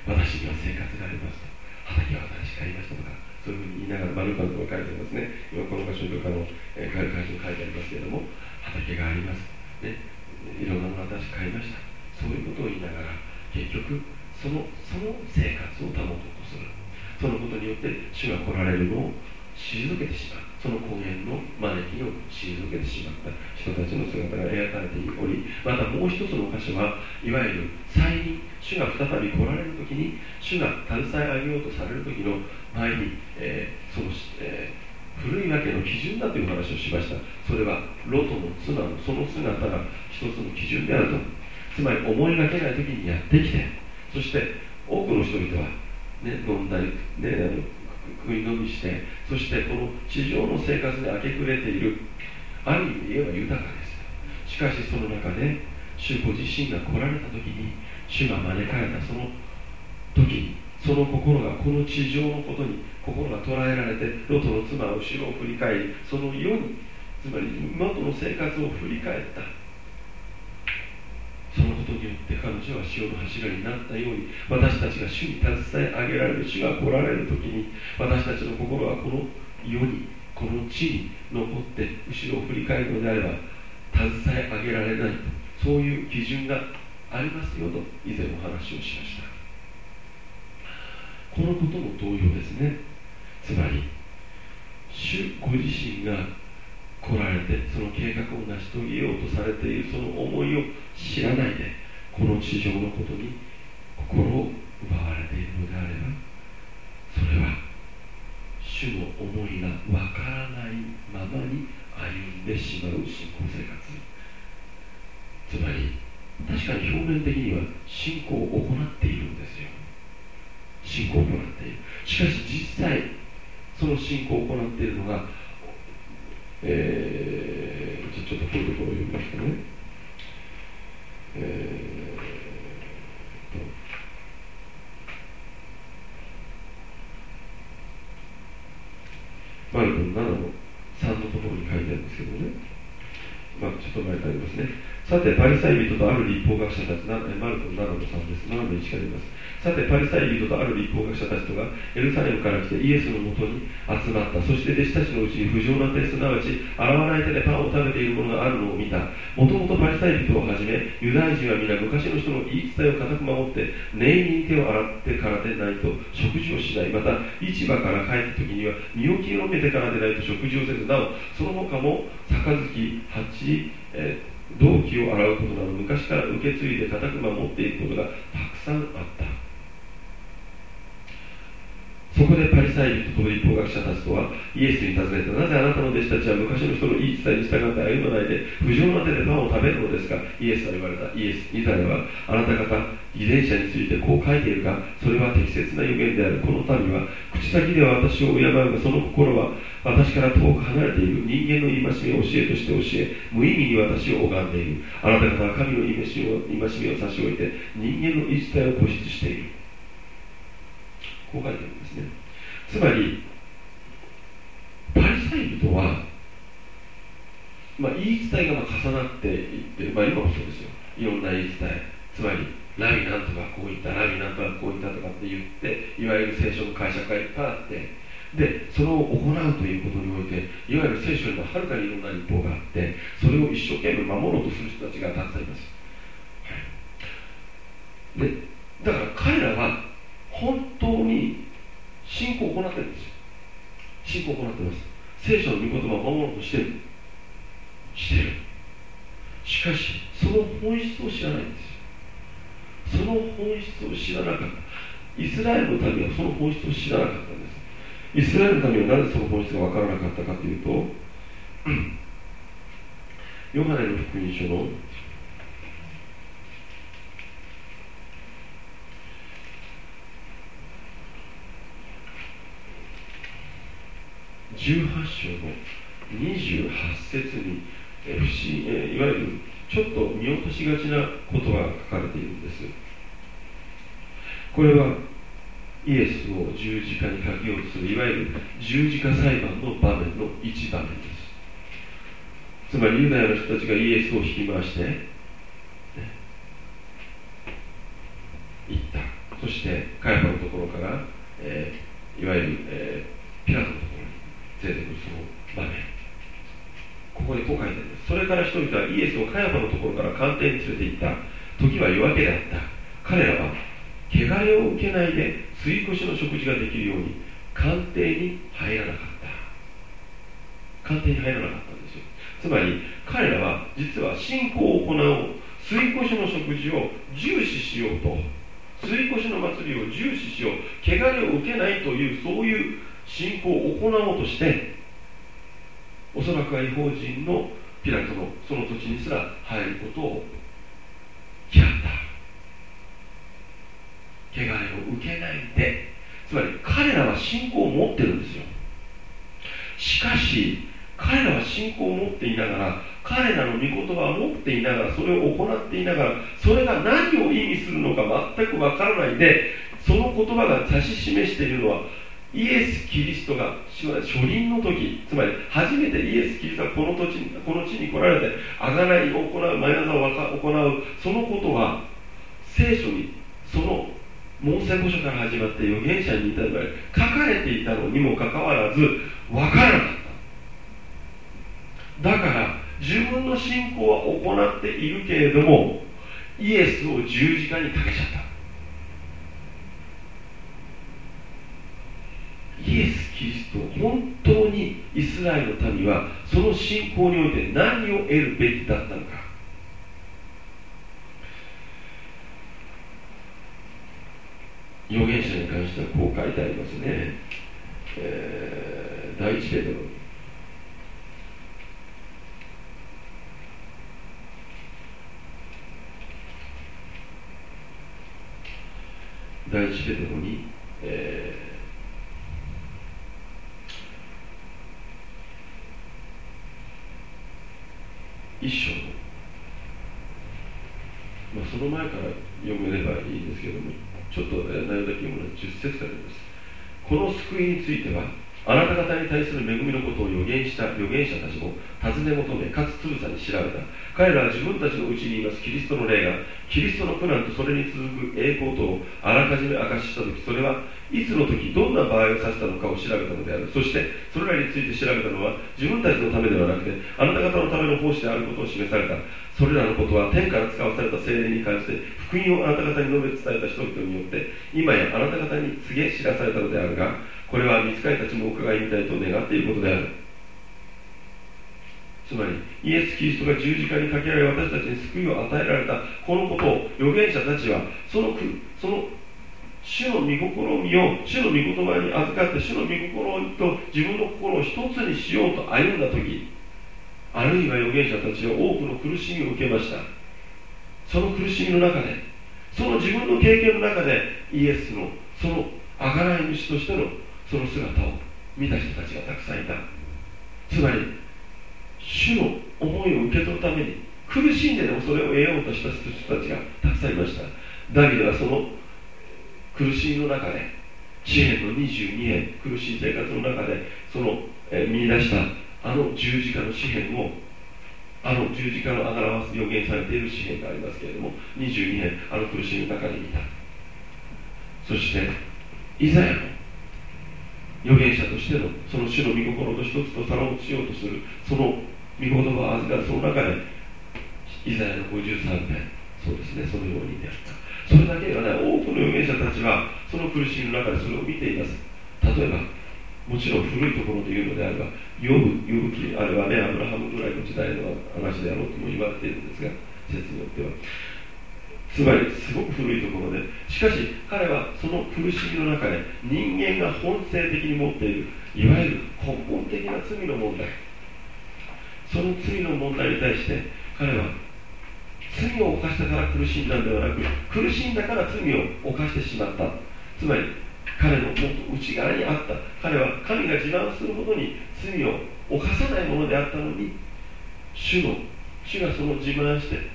私には生活がありますと畑は新しく買いましたとかそういうふうに言いながら丸々と書いてありますね今この場所にとかの、えー、書いてありますけれども畑があります、ね、いろんなもの新しく買いましたそういうことを言いながら結局そのその生活を保とうとするそのことによって主が来られるのを退けてしまうその公園の招きを退けてしまった人たちの姿が描かれておりまたもう一つの箇所はいわゆる再臨主が再び来られる時に主が携え上げようとされる時の前に、えー、その、えー、古いわけの基準だという話をしましたそれはロトの妻のその姿が一つの基準であるとつまり思いがけない時にやってきてそして多くの人々は、ね、飲んだり、ね、あの食い飲みしてそしてこの地上の生活に明け暮れている。ある意味で言えば豊かです。しかしその中で主ご自身が来られた時に主が招かれたその時にその心がこの地上のことに心が捉えられてロトの妻は後ろを振り返りその世につまり元の生活を振り返った。そのことによって彼女は潮の柱になったように私たちが主に携え上げられる主が来られる時に私たちの心はこの世にこの地に残って後ろを振り返るのであれば携え上げられないとそういう基準がありますよと以前お話をしました。このことも同様ですね。つまり主ご自身が来られてその計画を成し遂げようとされているその思いを知らないでこの地上のことに心を奪われているのであればそれは主の思いがわからないままに歩んでしまう信仰生活。つまり確かに表面的には信仰を行っているんですよ。信仰を行っている。しかし実際その信仰を行っているのが、えー、ちょっとこういうところを読みますとね、えー、マルコの7の3のところに書いてあるんですけどね、まあ、ちょっと前からありますね。さて、パリサイ人とある立法学者たち、マルコの7の3です。7の1から言います。さて、パリサイ人とある立法学者たちとがエルサレムから来てイエスのもとに集まった。そして弟子たちのうちに不浄な手、すなわち洗わない手でパンを食べているものがあるのを見た。もともとパリサイ人をはじめ、ユダヤ人は皆昔の人の言い伝えを固く守って、念入りに手を洗ってからでないと食事をしない。また、市場から帰った時には身を清めてからでないと食事をせず、なお、その他も杯、鉢、えー同期を洗うことなど昔から受け継いで固く守っていることがたくさんあった。そこでパリサイ人と立法学者たちとはイエスに尋ねたなぜあなたの弟子たちは昔の人の言い伝えに従って歩まないで不浄な手でパンを食べるのですか？イエスは言われた。イエスイザヤはあなた方偽善者についてこう書いているがそれは適切な予言である。この民は口先では私を敬うがその心は私から遠く離れている。人間の戒めを教えとして教え無意味に私を拝んでいる。あなた方は神の戒めを戒めを差し置いて人間の言い伝えを固執している。こう書いてあるんですね。つまりパリサイ人は、まあ、言い伝えがま重なっていってまあ、今もそうですよ。いろんな言い伝え。つまりラビなんとかこう言ったラビなんとかこう言ったとかって言っていわゆる聖書の解釈がいっぱいあってでそれを行うということにおいていわゆる聖書にもはるかにいろんな立法があってそれを一生懸命守ろうとする人たちがたくさんいます、でだから彼らは本当に信仰を行ってるんです。よ信仰を行ってます。聖書の御言葉を守ろうとしてる。してる。しかしその本質を知らないんです。よその本質を知らなかった。イスラエルの民はその本質を知らなかったんです。イスラエルの民はなぜその本質が分からなかったかというとヨハネの福音書の18章の28節に、え不思えいわゆるちょっと見落としがちなことが書かれているんです。これはイエスを十字架にかけようとするいわゆる十字架裁判の場面の一場面ですつまりユダヤの人たちがイエスを引き回して、ね、そしてカヤパのところから、えー、いわゆる、えー、ピラトのところに連れてくるその場面ここでこう書いてありますそれから人々はイエスをカヤパのところから官邸に連れて行った時は夜明けであった。彼らは汚れを受けないで追越しの食事ができるように官邸に入らなかった。官邸に入らなかったんですよ。つまり彼らは実は信仰を行おう追越しの食事を重視しようと追越しの祭りを重視しよう汚れを受けないというそういう信仰を行おうとしておそらくは違法人のピラトのその土地にすら入ることを嫌った汚れを受けないで。つまり彼らは信仰を持ってるんですよ。しかし彼らは信仰を持っていながら彼らの御言葉を持っていながらそれを行っていながらそれが何を意味するのか全くわからないでその言葉が指し示しているのはイエス・キリストが初臨の時つまり初めてイエス・キリストがこの土地にこの地に来られて贖いを行う前技を行うそのことは聖書にそのモーセ語書から始まって預言者に至るまで書かれていたのにもかかわらず分からなかった。だから自分の信仰は行っているけれどもイエスを十字架にかけちゃった。イエス・キリスト本当にイスラエルの民はその信仰において何を得るべきだったのか。預言者に関してはこう書いてありますね、えー、第一ペテロ。第一ペテロに、えー、一章、まあ、その前から読めればいいんですけども。ちょっと内容だけ読むのは10節あります。この救いについてはあなた方に対する恵みのことを予言した預言者たちも尋ね求めかつつぶさに調べた。彼らは自分たちのうちにいます。キリストの霊がキリストの苦難とそれに続く栄光とをあらかじめ明かしした時それはいつの時どんな場合を指したのかを調べたのである。そしてそれらについて調べたのは自分たちのためではなくてあなた方のための奉仕であることを示された。それらのことは天から使わされた精霊に関して福音をあなた方に述べ伝えた人々によって今やあなた方に告げ知らされたのであるがこれは見つかりたちも伺いみたいと願っていることである。つまりイエス・キリストが十字架にかけられ私たちに救いを与えられたこのことを預言者たちはそのその主の御心みを主の御言葉に預かって主の御心と自分の心を一つにしようと歩んだ時あるいは預言者たちは多くの苦しみを受けました。その苦しみの中でその自分の経験の中でイエスのそのあがらい主としてのその姿を見た人たちがたくさんいた。つまり主の思いを受け取るために苦しんででもそれを得ようとした人たちがたくさんいました。ダビデはその苦しみの中で支援の22年苦しい生活の中でその、えー、見出したあの十字架の詩篇をあの十字架の表す予言されている詩篇がありますけれども22年あの苦しみの中に見た。そしてイザヤの預言者としてのその主の御心と一つと皿をしようとする。その御言葉を預かるその中でイザヤの53編。そうですね。そのようにであった。それだけではない。多くの預言者たちはその苦しみの中でそれを見ています。例えばもちろん古いところというのであればヨブヨブ記あれはねアブラハムぐらいの時代の話であろうとも言われているんですが説によっては。つまりすごく古いところでしかし彼はその苦しみの中で人間が本性的に持っているいわゆる根本的な罪の問題。その罪の問題に対して彼は罪を犯したから苦しんだんではなく苦しんだから罪を犯してしまった。つまり彼のもっと内側にあった。彼は神が自慢するほどに罪を犯さないものであったのに主の主がその自慢して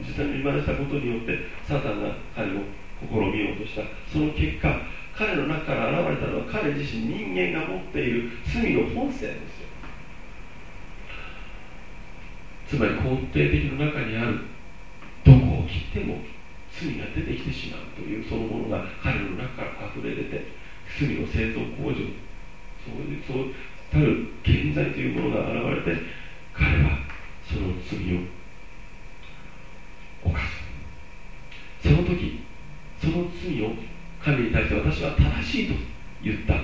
実際に自慢したことによってサタンが彼を試みようとしたその結果彼の中から現れたのは彼自身人間が持っている罪の本性ですよ。つまり根底的の中にあるどこを切っても罪が出てきてしまうというそのものが彼の中から溢れ出て罪の製造工場そういうそうたる現在というものが現れて彼はその罪を犯すその時その罪を神に対して私は正しいと言った。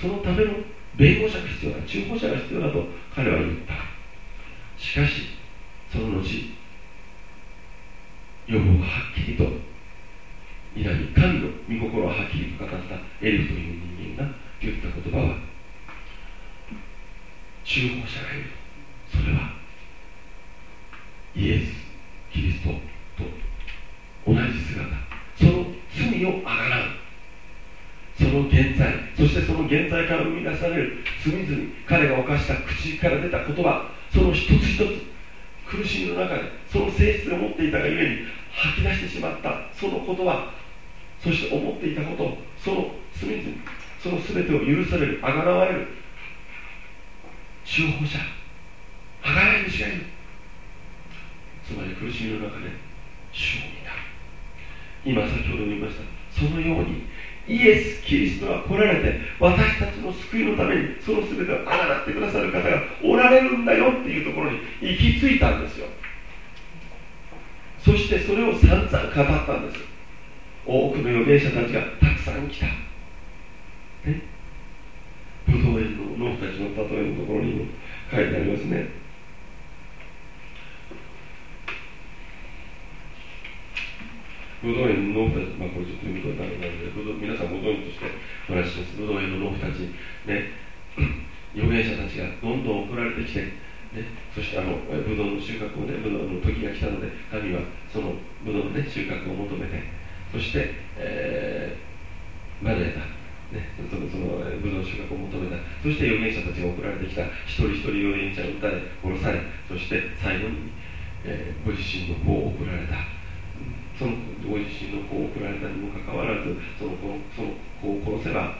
そのための弁護者が必要だ。中保者が必要だと彼は言った。しかしその後予報ははっきりと皆に神の御心をはっきりと語った。エルフという人間が言った言葉は中保者がいるそれはイエス。キリストと同じ姿。その罪をあがらう。その現在そしてその現在から生み出される罪々彼が犯した口から出た言葉。その一つ一つ苦しみの中でその性質を持っていたがゆえに吐き出してしまった。その言葉。そして思っていたこと。その罪々その全てを許されるあがらわれる。中保者。あがらい主がいるつまり苦しみの中で主を見た今先ほども言いました。そのようにイエス・キリストが来られて私たちの救いのためにその全てをあがってくださる方がおられるんだよっていうところに行き着いたんですよ。そしてそれを散々語ったんです。多くの預言者たちがたくさん来た、ね、ブドウ園の農夫たちの例えのところにも書いてありますね。ブドウ園の農夫たち、まあ、これちょっと読むとダメなので、皆さんご存知としてお話します。ブドウ園の農夫たち、ね、預言者たちがどんどん送られてきて、ね、そしてあのブドウの収穫をね、ブドウの時が来たので、神はそのブドウの、ね、収穫を求めて、そして、えー、マネーだ、ね、そのそのブドウの収穫を求めた、そして預言者たちが送られてきた、一人一人預言者を撃たれ、殺され、そして最後に、えー、ご自身の子を送られた。そのご自身の子を送られたにもかかわらずその子その子を殺せば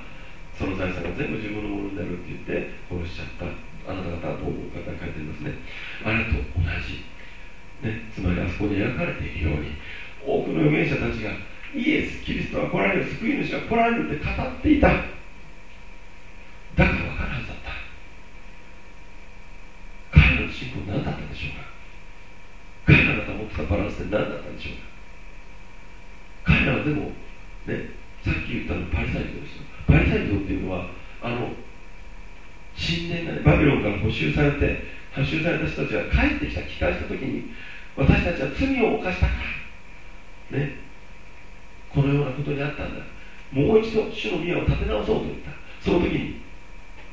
その財産が全部自分のものになるって言って殺しちゃった。あなた方はどう思うか書いてありますね？あれと同じ、ね、つまりあそこに描かれているように多くの預言者たちがイエス・キリストが来られる救い主が来られるって語っていた。だから分かるはずだった。彼らの信仰何だったんでしょうか？彼らが持ってたバランスって何だったんでしょうか？彼らはでも、ね、さっき言ったのパリサイ人ですよ。パリサイ人っていうのは、あの、神殿が、ね、バビロンから補修されて、発収された人たちが帰ってきた、帰還した時に、私たちは罪を犯したから、ね、このようなことになったんだ。もう一度主の宮を建て直そうと言った。その時に、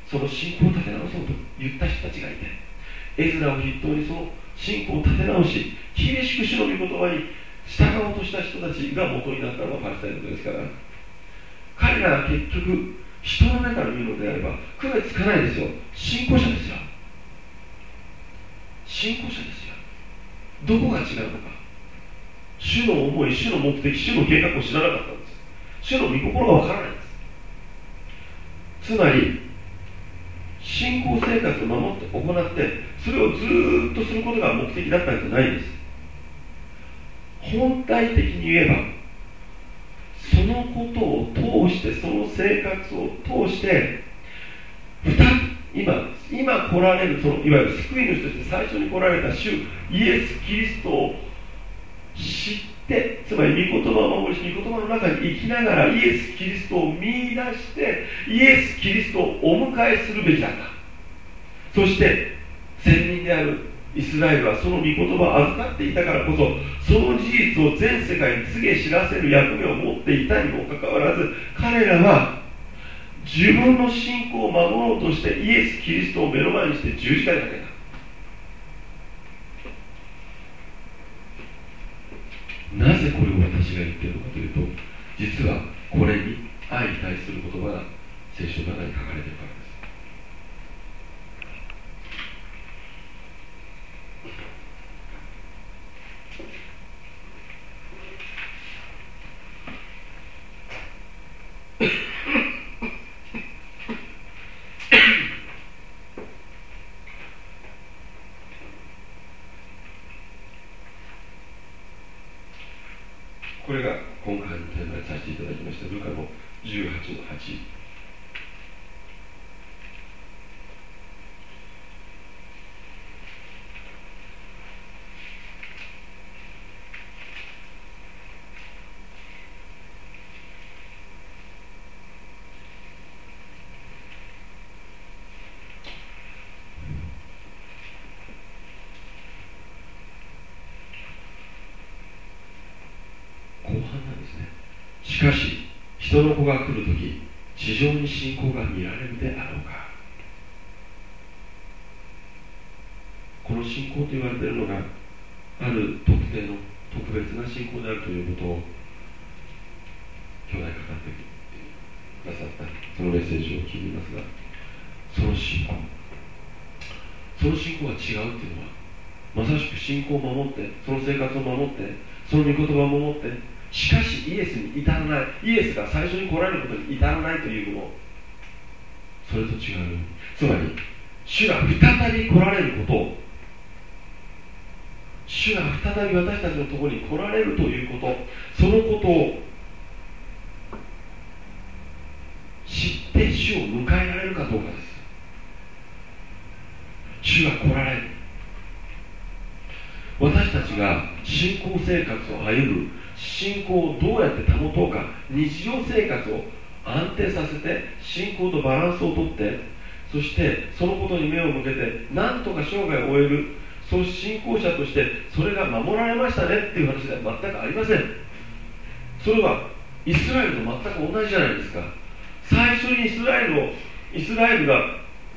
その信仰を立て直そうと言った人たちがいて、エズラを筆頭にその信仰を立て直し、厳しく主の御言葉に従おうとした人たちが元になったのがパレスタインですから彼らは結局人の目から見るのであれば区別つかないですよ。信仰者ですよ。信仰者ですよ。どこが違うのか。主の思い主の目的主の計画を知らなかったんです。主の御心がわからないんです。つまり信仰生活を守って行ってそれをずっとすることが目的だったんじゃないんです。本体的に言えばそのことを通してその生活を通して2今今来られるそのいわゆる救い主として最初に来られた主イエス・キリストを知ってつまり御言葉を守りし御言葉の中に生きながらイエス・キリストを見出してイエス・キリストをお迎えするべきだった。そして先人であるイスラエルはその御言葉を預かっていたからこそその事実を全世界に告げ知らせる役目を持っていたにもかかわらず彼らは自分の信仰を守ろうとしてイエス・キリストを目の前にして十字架にかけた。なぜこれを私が言っているのかというと実はこれに愛に対する言葉が聖書の中に書かれているから you からないですねしかし人の子が来るとき地上に信仰が見られるであろうか。この信仰と言われているのがある特定の特別な信仰であるということを兄弟語ってくださったそのメッセージを聞いていますがその信仰その信仰が違うっていうのはまさしく信仰を守ってその生活を守ってその御言葉を守ってしかしイエスに至らないイエスが最初に来られることに至らないというものそれと違う。つまり主が再び来られること主が再び私たちのところに来られるということそのことを知って主を迎えられるかどうかです。主が来られる。私たちが信仰生活を歩む信仰をどうやって保とうか。日常生活を安定させて信仰とバランスをとってそしてそのことに目を向けて何とか生涯を終える。そう信仰者としてそれが守られましたねっていう話では全くありません。それはイスラエルと全く同じじゃないですか。最初にイスラエルをイスラエルが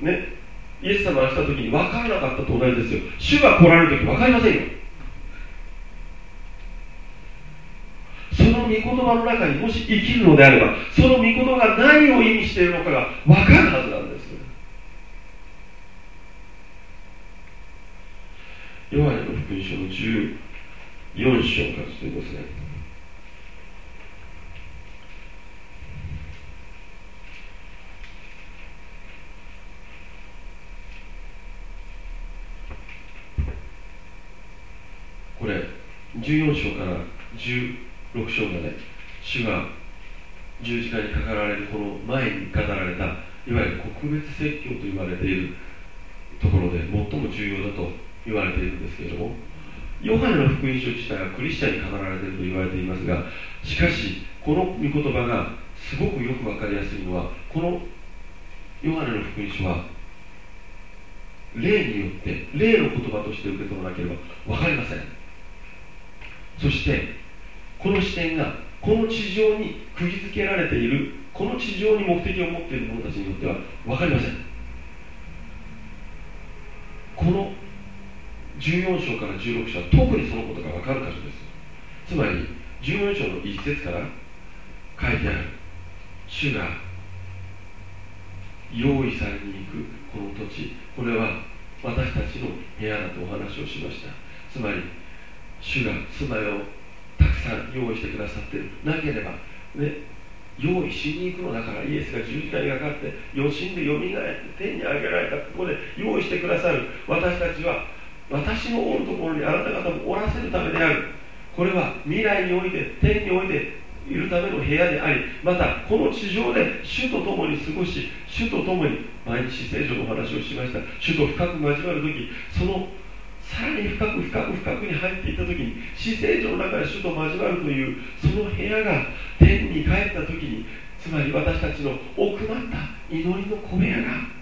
ねイエス様が来た時に分からなかったと同じですよ。主が来られる時分かりませんよ。その御言葉の中にもし生きるのであればその御言葉が何を意味しているのかが分かるはずなんです。ヨハネの福音書の14章からといますねこれ14章から10 6章まで主が十字架にかかられるこの前に語られたいわゆる国別説教と言われているところで最も重要だと言われているんですけれどもヨハネの福音書自体はクリスチャンに語られていると言われていますがしかしこの御言葉がすごくよく分かりやすいのはこのヨハネの福音書は霊によって霊の言葉として受け取らなければ分かりません。そしてこの視点がこの地上に釘付けられているこの地上に目的を持っている者たちによっては分かりません。この14章から16章は特にそのことが分かる箇所です。つまり14章の一節から書いてある主が用意されに行くこの土地これは私たちの部屋だとお話をしました。つまり主が住まいをさん用意してくださってる。なければね用意しに行くのだからイエスが十字架にかかって余震でよみがえって天に上げられたここで用意してくださる。私たちは私のおるところにあなた方もおらせるためである。これは未来において天においているための部屋でありまたこの地上で主と共に過ごし主と共に毎日聖書のお話をしました。主と深く交わる時そのさらに深く深く深くに入っていった時に死聖女の中で主と交わるというその部屋が天に帰った時につまり私たちの奥まった祈りの小部屋が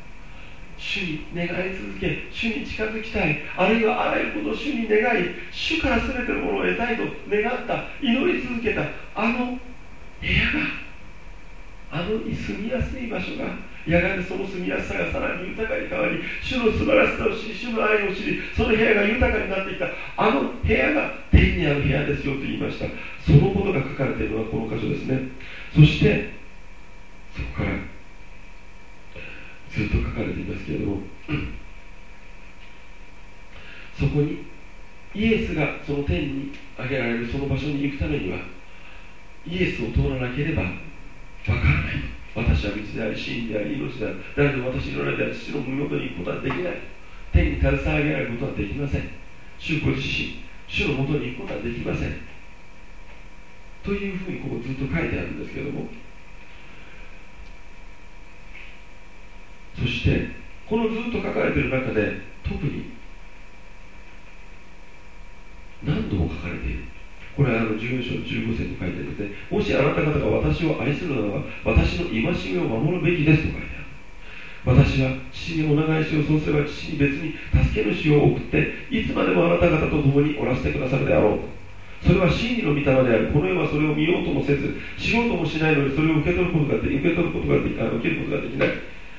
主に願い続け主に近づきたい。あるいはあらゆることを主に願い主から全てのものを得たいと願った祈り続けたあの部屋があの住みやすい場所がやがてその住みやすさがさらに豊かに変わり主の素晴らしさを知り主の愛を知りその部屋が豊かになっていた。あの部屋が天にある部屋ですよと言いました。そのことが書かれているのはこの箇所ですね。そしてそこからずっと書かれていますけれども そこにイエスがその天に上げられるその場所に行くためにはイエスを通らなければわからない。私は道であり真であり命である。誰も私の中である父の無元に行くことはできない。天に携わげられることはできません。主ご自身主のもとに行くことはできません。というふうにここずっと書いてあるんですけども。そしてこのずっと書かれている中で特に何度も書かれている。これはあの14章15節に書いてあるんですねもしあなた方が私を愛するならば私の戒めを守るべきですと書いてある。私は父にお願いしようそうすれば父に別に助ける主を送っていつまでもあなた方と共におらせてくださるであろう。それは真理の御霊である。この世はそれを見ようともせず知ろうともしないのにそれを受け取ることがで受け取ることができあ受けることができない。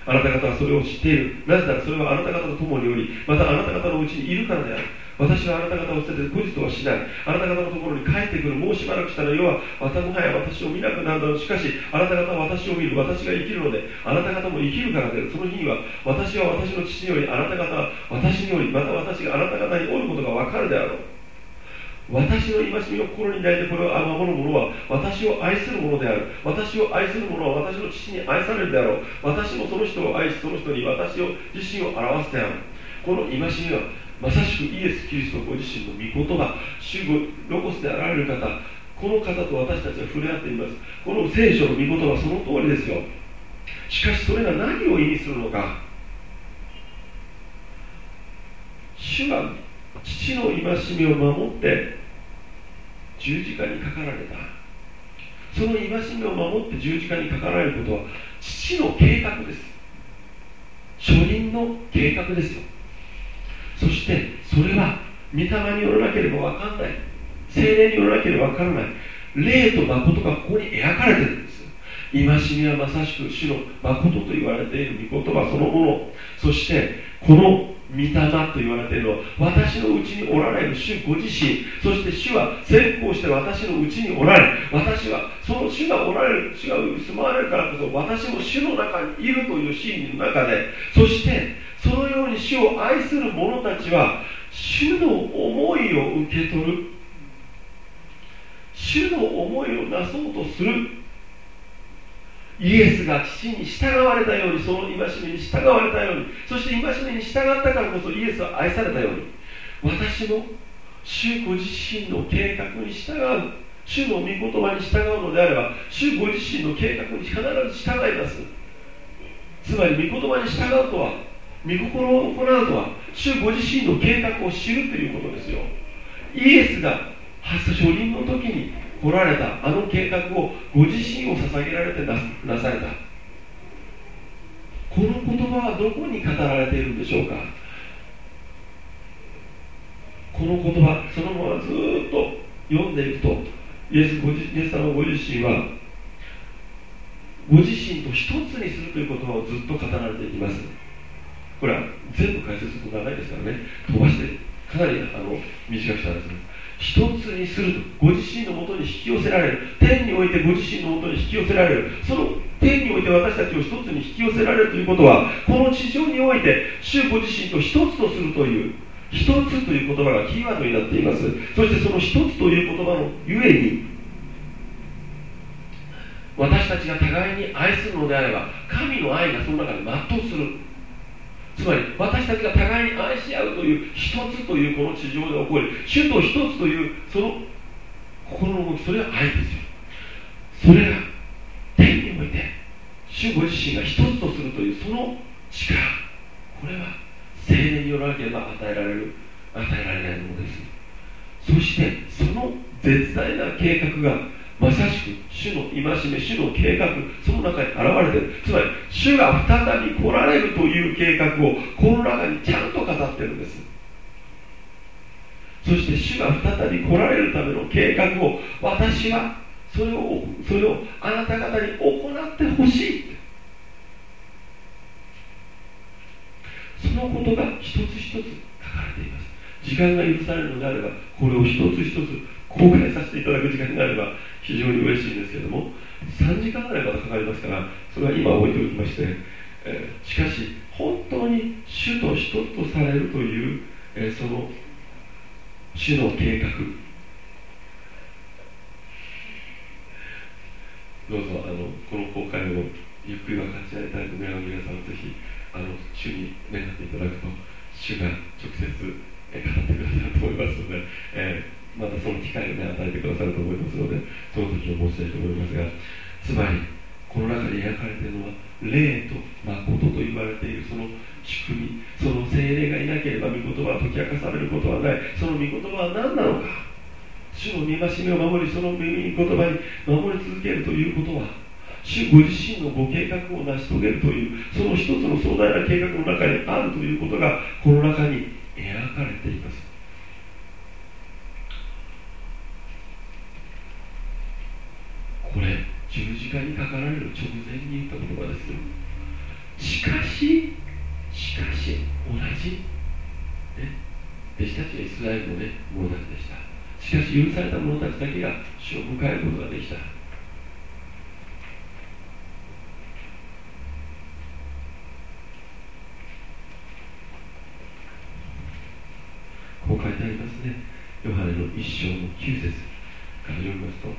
あなた方はそれを知っている。なぜならそれはあなた方と共におりまたあなた方のうちにいるからである。私はあなた方を捨てて後日とはしない。あなた方のところに帰ってくる。もうしばらくしたら世はまたもはや私を見なくなるだろう。しかしあなた方は私を見る。私が生きるのであなた方も生きるからでその日には私は私の父よりあなた方は私によりまた私があなた方におることが分かるであろう。私の戒めを心に抱いてこれを守る者は私を愛する者である。私を愛する者は私の父に愛されるであろう。私もその人を愛しその人に私を自身を表すである。この戒めはまさしくイエス・キリストご自身の御言葉主語ロゴスであられる方この方と私たちは触れ合っています。この聖書の御言葉その通りですよ。しかしそれが何を意味するのか。主は父の戒めを守って十字架にかかられた。その戒めを守って十字架にかかられることは父の計画です。初任の計画ですよ。そしてそれは御霊によらなければ分かんない。精霊によらなければ分からない。霊と誠がここに描かれてるんです戒めはまさしく主の誠と言われている御言葉そのもの。そしてこの御霊と言われているのは私のうちにおられる主ご自身。そして主は先行して私のうちにおられ私はその主がおられる。主が住まわれるからこそ私も主の中にいるという真理の中で。そしてそのように主を愛する者たちは主の思いを受け取る。主の思いをなそうとする。イエスが父に従われたようにその戒めに従われたように。そして戒めに従ったからこそイエスは愛されたように。私も主ご自身の計画に従う。主の御言葉に従うのであれば主ご自身の計画に必ず従います。つまり御言葉に従うとは御心を行うとは主ご自身の計画を知るということですよ。イエスが初任の時に来られたあの計画をご自身を捧げられてなされた。この言葉はどこに語られているんでしょうか？この言葉そのままずっと読んでいくとイエスごイエス様ご自身はご自身と一つにするという言葉をずっと語られていきます。これは全部解説すると長いですからね。飛ばしてかなりあの短くしたんですね。一つにするとご自身のもとに引き寄せられる。天においてご自身のもとに引き寄せられる。その天において私たちを一つに引き寄せられるということはこの地上において主ご自身と一つとするという一つという言葉がキーワードになっています。そしてその一つという言葉のゆえに私たちが互いに愛するのであれば神の愛がその中で全うする。つまり私たちが互いに愛し合うという一つというこの地上で起こる主と一つというその心の動きそれは愛ですよ。それが天において主ご自身が一つとするというその力これは精霊によらなければ与えられる与えられないものです。そしてその絶大な計画がまさしく主の戒め主の計画その中に現れている。つまり主が再び来られるという計画をこの中にちゃんと語ってるんです。そして主が再び来られるための計画を私はそれをそれをあなた方に行ってほしい。そのことが一つ一つ書かれています。時間が許されるのであればこれを一つ一つ公開させていただく時間になれば非常に嬉しいんですけども3時間ぐらいまでかかりますからそれは今置いておきまして、えー、しかし本当に主と一つとされるという、えー、その主の計画。どうぞあのこの公開をゆっくり分かち合いたいと願う皆さんぜひあの主に願っていただくと主が直接語ってくださると思いますので、えーまたその機会を、ね、与えてくださると思いますのでその時を申したいと思いますがつまりこの中に描かれているのは霊と誠と言われているその仕組みその精霊がいなければ御言葉は解き明かされることはない。その御言葉は何なのか。主の見増し目を守りその御言葉に守り続けるということは主ご自身のご計画を成し遂げるというその一つの壮大な計画の中にあるということがこの中に描かれていますこれ十字架にかかられる直前に言った言葉ですよ。しかししかし同じ、ね、弟子たちはイスラエルの、ね、者たちでした。しかし許された者たちだけが主を迎えることができた。こう書いてありますね。ヨハネの一章の9節から読みますと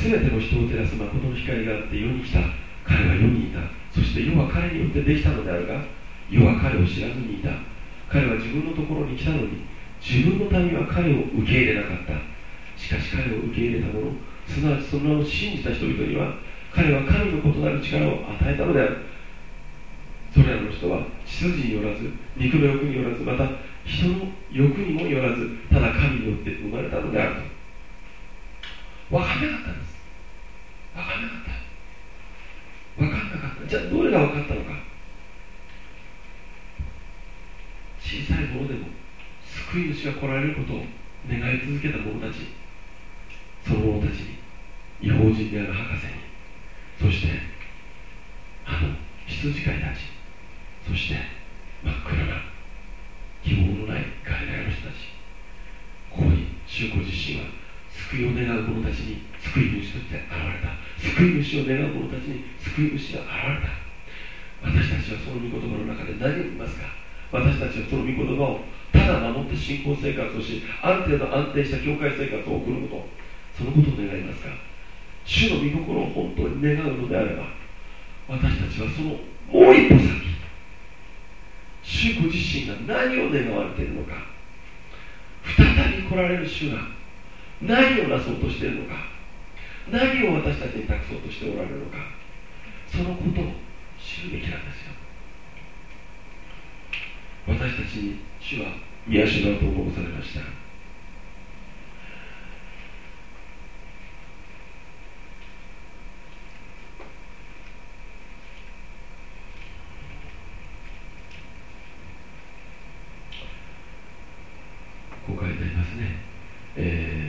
全ての人を照らす誠の光があって世に来た。彼は世にいた。そして世は彼によってできたのであるが世は彼を知らずにいた。彼は自分のところに来たのに自分の民は彼を受け入れなかった。しかし彼を受け入れた者すなわちその名を信じた人々には彼は神の異なる力を与えたのである。それらの人は血筋によらず肉の欲によらずまた人の欲にもよらずただ神によって生まれたのであると。分かんなかったんです。分かんなかった。分かんなかったじゃあどれが分かったのか。小さいものでも救い主が来られることを願い続けた者たち。その者たちに違法人である博士に。そしてあの羊飼いたち。そして真っ暗な希望のない外来の人たち。ここに主子自身は救いを願う者たちに救い主として現れた救い主を願う者たちに救い主が現れた。私たちはその御言葉の中で何を見ますか？私たちはその御言葉をただ守って信仰生活をしある程度安定した教会生活を送ること。そのことを願いますか？主の御心を本当に願うのであれば私たちはそのもう一歩先主ご自身が何を願われているのか。再び来られる主が何をなそうとしているのか？何を私たちに託そうとしておられるのか？そのことを知るべきなんですよ。私たちに主は癒しのと申されました。こう書いてありますね。えー、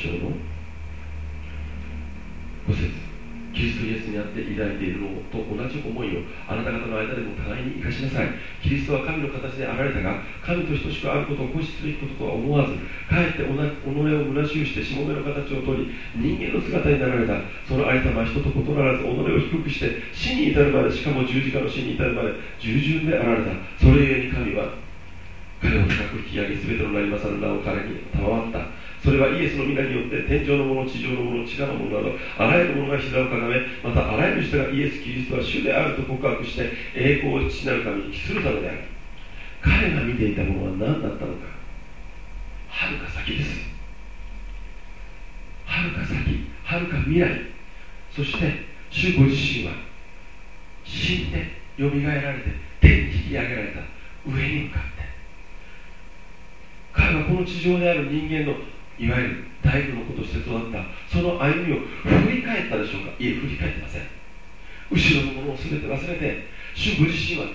章の5節キリストイエスにあって抱いているのと同じ思いをあなた方の間でも互いに生かしなさい。キリストは神の形であられたが、神と等しくあることを固執すべきこととは思わず、かえって己を虚しゅうしてしもべの形をとり、人間の姿になられた。そのありさまは人と異ならず、己を低くして死に至るまで、しかも十字架の死に至るまで、従順であられた。それゆえに神は彼を高く引き上げ、すべてのなり勝る名を彼に賜った。それはイエスの皆によって天上のもの、地上のもの、地下のものなど、あらゆるものが膝をかがめ、またあらゆる人がイエス・キリストは主であると告白して、栄光を父なる神に帰するためである。彼が見ていたものは何だったのか。はるか先です。はるか先、はるか未来。そして、主ご自身は死んで、よみがえられて、天に引き上げられた上に向かって、彼はこの地上である人間のいわゆる大工の子として育った。その歩みを振り返ったでしょうか？いえ振り返ってません。後ろのものを全て忘れて主ご自身は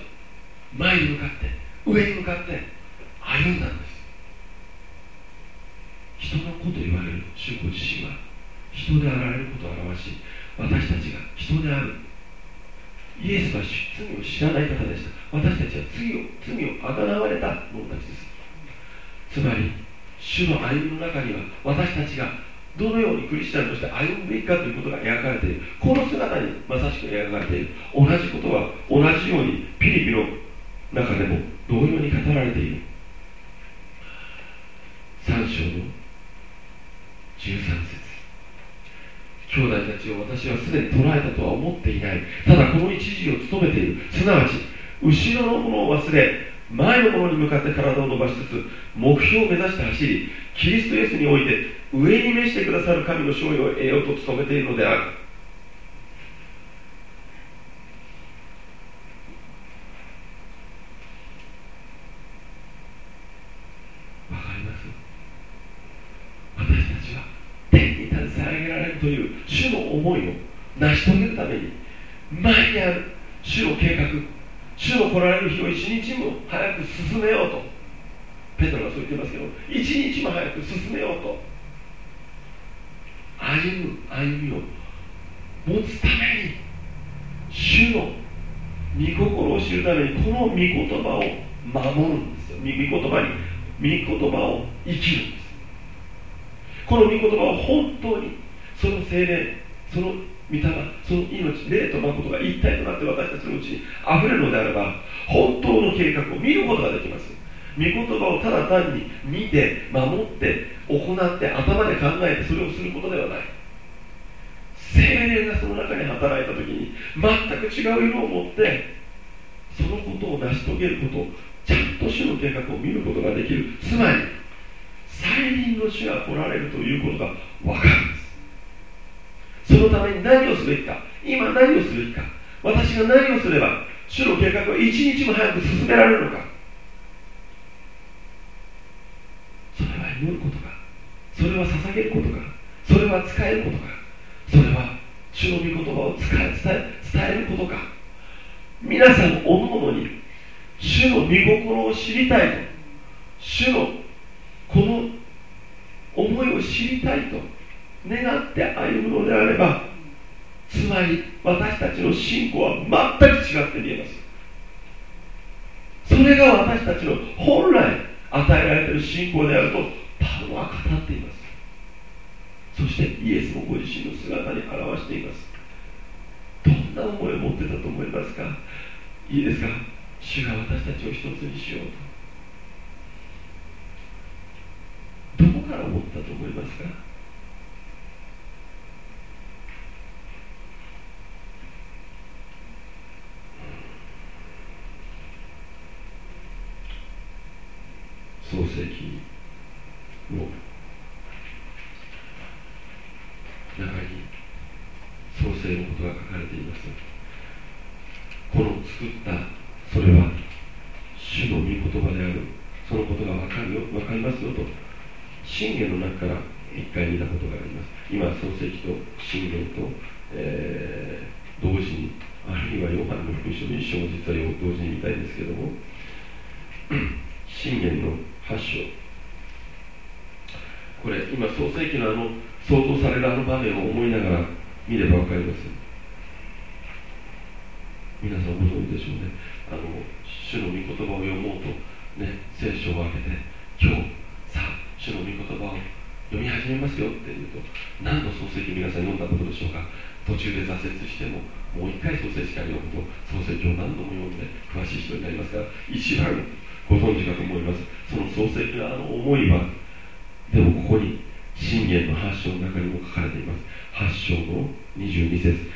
前に向かって上に向かって歩んだんです。人の子と言われる主ご自身は人であられることを表し私たちが人である。イエスは罪を知らない方でした。私たちは罪を罪をあがなわれた者たちです。つまり主の歩みの中には私たちがどのようにクリスチャンとして歩むべきかということが描かれている。この姿にまさしく描かれている。同じことは同じようにピリピの中でも同様に語られている。3章の13節。兄弟たちを私はすでに捕らえたとは思っていない。ただこの一時を務めている。すなわち後ろのものを忘れ前のものに向かって体を伸ばしつつ目標を目指して走りキリストイエスにおいて上に召してくださる神の勝利を得ようと努めているのである。わかります？私たちは天に携え上げられるという主の思いを成し遂げるために前にある主の計画主の来られる日を一日も早く進めようと。ペトロがそう言ってますけど一日も早く進めようと。歩む歩みを持つために主の御心を知るためにこの御言葉を守るんですよ。御言葉に御言葉を生きるんですこの御言葉を本当にその精霊その御霊その命霊と誠が一体となって私たちのうちに溢れるのであれば本当の計画を見ることができます。御言葉をただ単に見て守って行って頭で考えてそれをすることではない。精霊がその中に働いた時に全く違う色を持ってそのことを成し遂げることちゃんと主の計画を見ることができる。つまり再臨の主が来られるということが分かる。そのために何をすべきか。今何をすべきか。私が何をすれば主の計画は一日も早く進められるのか。それは祈ることか。それは捧げることか。それは使えることか。それは主の御言葉を使い伝え伝えることか。皆さんおのおのに主の御心を知りたいと。主のこの思いを知りたいと。願って歩むのであればつまり私たちの信仰は全く違って見えます。それが私たちの本来与えられている信仰であるとパウロは語っています。そしてイエスもご自身の姿に表しています。どんな思いを持ってたと思いますか？いいですか？主が私たちを一つにしようと。どこから思ったと思いますか創世記の中に創世のことが書かれています。この作ったそれは主の御言葉である。そのことが分かるよ分かりますよと信玄の中から一回見たことがあります。今創世記と信玄と、えー、同時にあるいはヨハンの福音書の一章も実は同時に見たいんですけども信玄の8章これ今創世記のあの想像されるあの場面を思いながら見れば分かります皆さんご存知でしょうね。あの主の御言葉を読もうとね聖書を開けて今日さあ主の御言葉を読み始めますよって言うと何の創世記皆さん読んだことでしょうか。途中で挫折してももう一回創世記から読むと創世記を何度も読んで詳しい人になりますから一番ご存知かと思いますその創世記のあの思いはでもここに信玄の8章の中にも書かれています8章の22節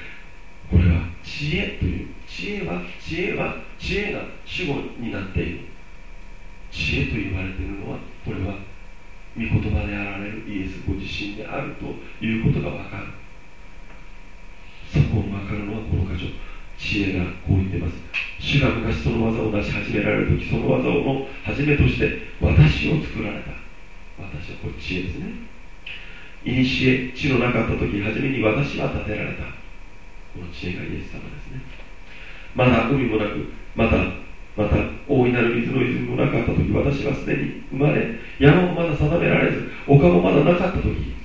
これは知恵という知恵は知恵は知恵が主語になっている知恵と言われているのはこれは御言葉であられるイエスご自身であるということが分かるそこを分かるのはこの箇所知恵がこう言っています主が昔その技を成し始められる時その技をの初めとして私を作られた私はこれ知恵ですねいにしえ地のなかった時初めに私は建てられたこの知恵がイエス様ですねまだ海もなくまたまた大いなる水の泉もなかった時私はすでに生まれ山もまだ定められず丘もまだなかった時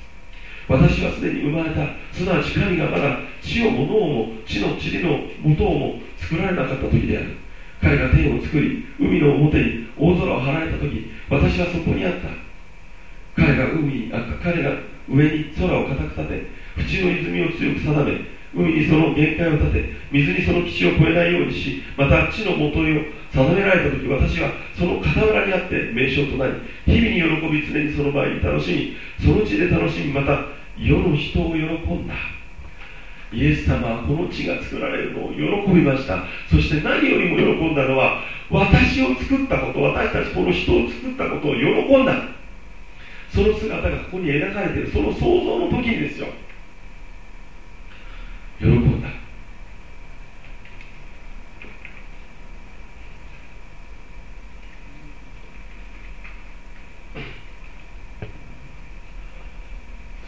私はすでに生まれたすなわち神がまだ地をものをも地の塵の元をも作られなかった時である彼が天を作り海の表に大空を張られた時私はそこにあった彼が海あ彼が上に空を固く立て淵の泉を強く定め海にその限界を立て水にその岸を越えないようにしまた地の元を定められた時私はその傍らにあって名称となり日々に喜び常にその前に楽しみその地で楽しみまた世の人を喜んだ。イエス様はこの地が作られるのを喜びました。そして何よりも喜んだのは私を作ったこと私たちこの人を作ったことを喜んだ。その姿がここに描かれている。その想像の時にですよ喜んだ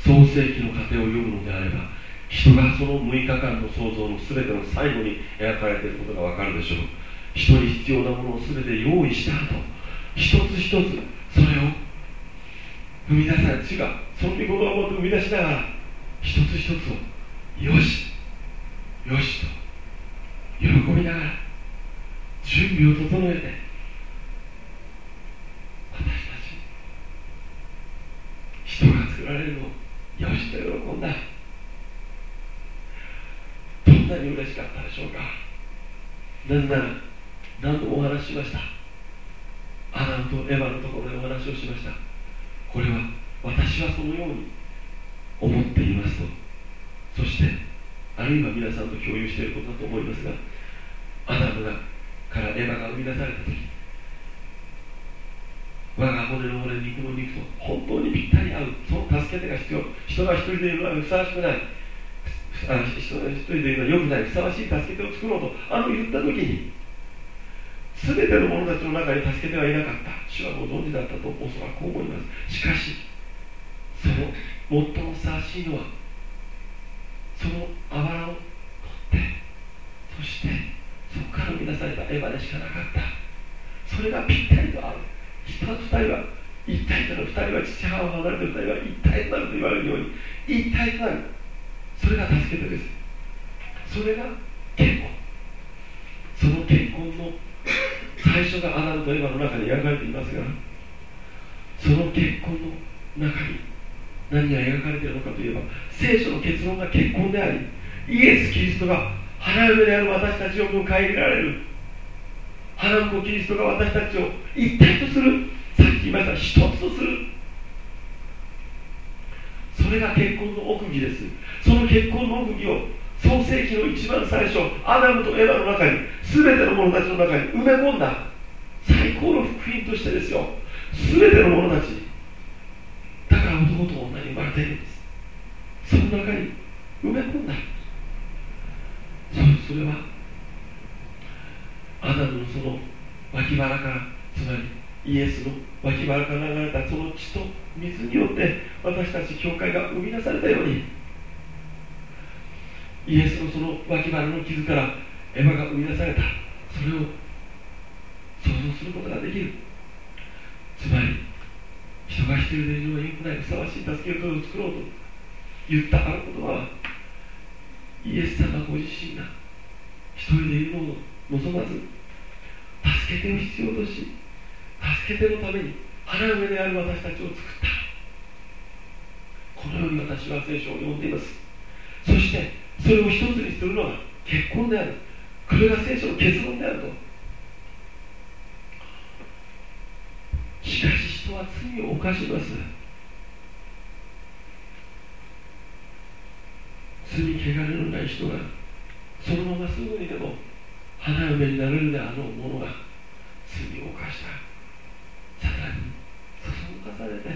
創世紀の過程を読むのであれば人がその6日間の創造の全ての最後に描かれていることがわかるでしょう。人に必要なものを全て用意した後一つ一つそれを生み出され地がその御言葉をもって生み出しながら一つ一つをよしよしと喜びながら準備を整えて私たち人が作られるのをよしと喜んだどんなに嬉しかったでしょうかなぜなら何度もお話ししました。アダムとエヴァのところでお話をしました。これは私はそのように思っていますと。そしてあるいは皆さんと共有していることだと思いますがアダムがからエヴァが生み出された時我が骨の骨肉の肉と本当にぴったり合うその助け手が必要。人が一人でいるのはふさわしくない。あ人が一人でいるのは良くないふさわしい助け手を作ろうとあの言った時に全ての者たちの中に助けてはいなかった。主はご存知だったとおそらく思います。しかしその最もふさわしいのはそのあばらを取ってそしてそこから生み出されたエヴァでしかなかった。それがぴったりと合う人と二人は一体となる。二人は父母を離れて二人は一体となると言われるように一体となる。それが助けてです。それが結婚その結婚の最初がアダムとエヴァの中に描かれていますがその結婚の中に何が描かれているのかといえば聖書の結論が結婚でありイエス・キリストが花嫁である私たちを迎え入れられる。花婿キリストが私たちを一体とする。さっき言いました。一つとする。それが結婚の奥義です。その結婚の奥義を創世記の一番最初アダムとエヴァの中に全ての者たちの中に埋め込んだ最高の福音としてですよ。全ての者たち。だから男と女に生まれているんです。その中に埋め込んだ。それはアダムのその脇腹からつまりイエスの脇腹から流れたその血と水によって私たち教会が生み出されたようにイエスのその脇腹の傷からエヴァが生み出されたそれを想像することができる。つまり人が一人でいるのは良くないふさわしい助けを作ろうと言った。あの言葉はイエス様ご自身が一人でいるのを望まず助け手を必要とし助け手のために花嫁である私たちを作った。このように私は聖書を読んでいます。そしてそれを一つにするのは結婚である。これが聖書の結論であると。しかし人は罪を犯します。罪汚れのない人がそのまますぐにでも花嫁になれるであろう者が罪を犯した。サタンにそそのかされて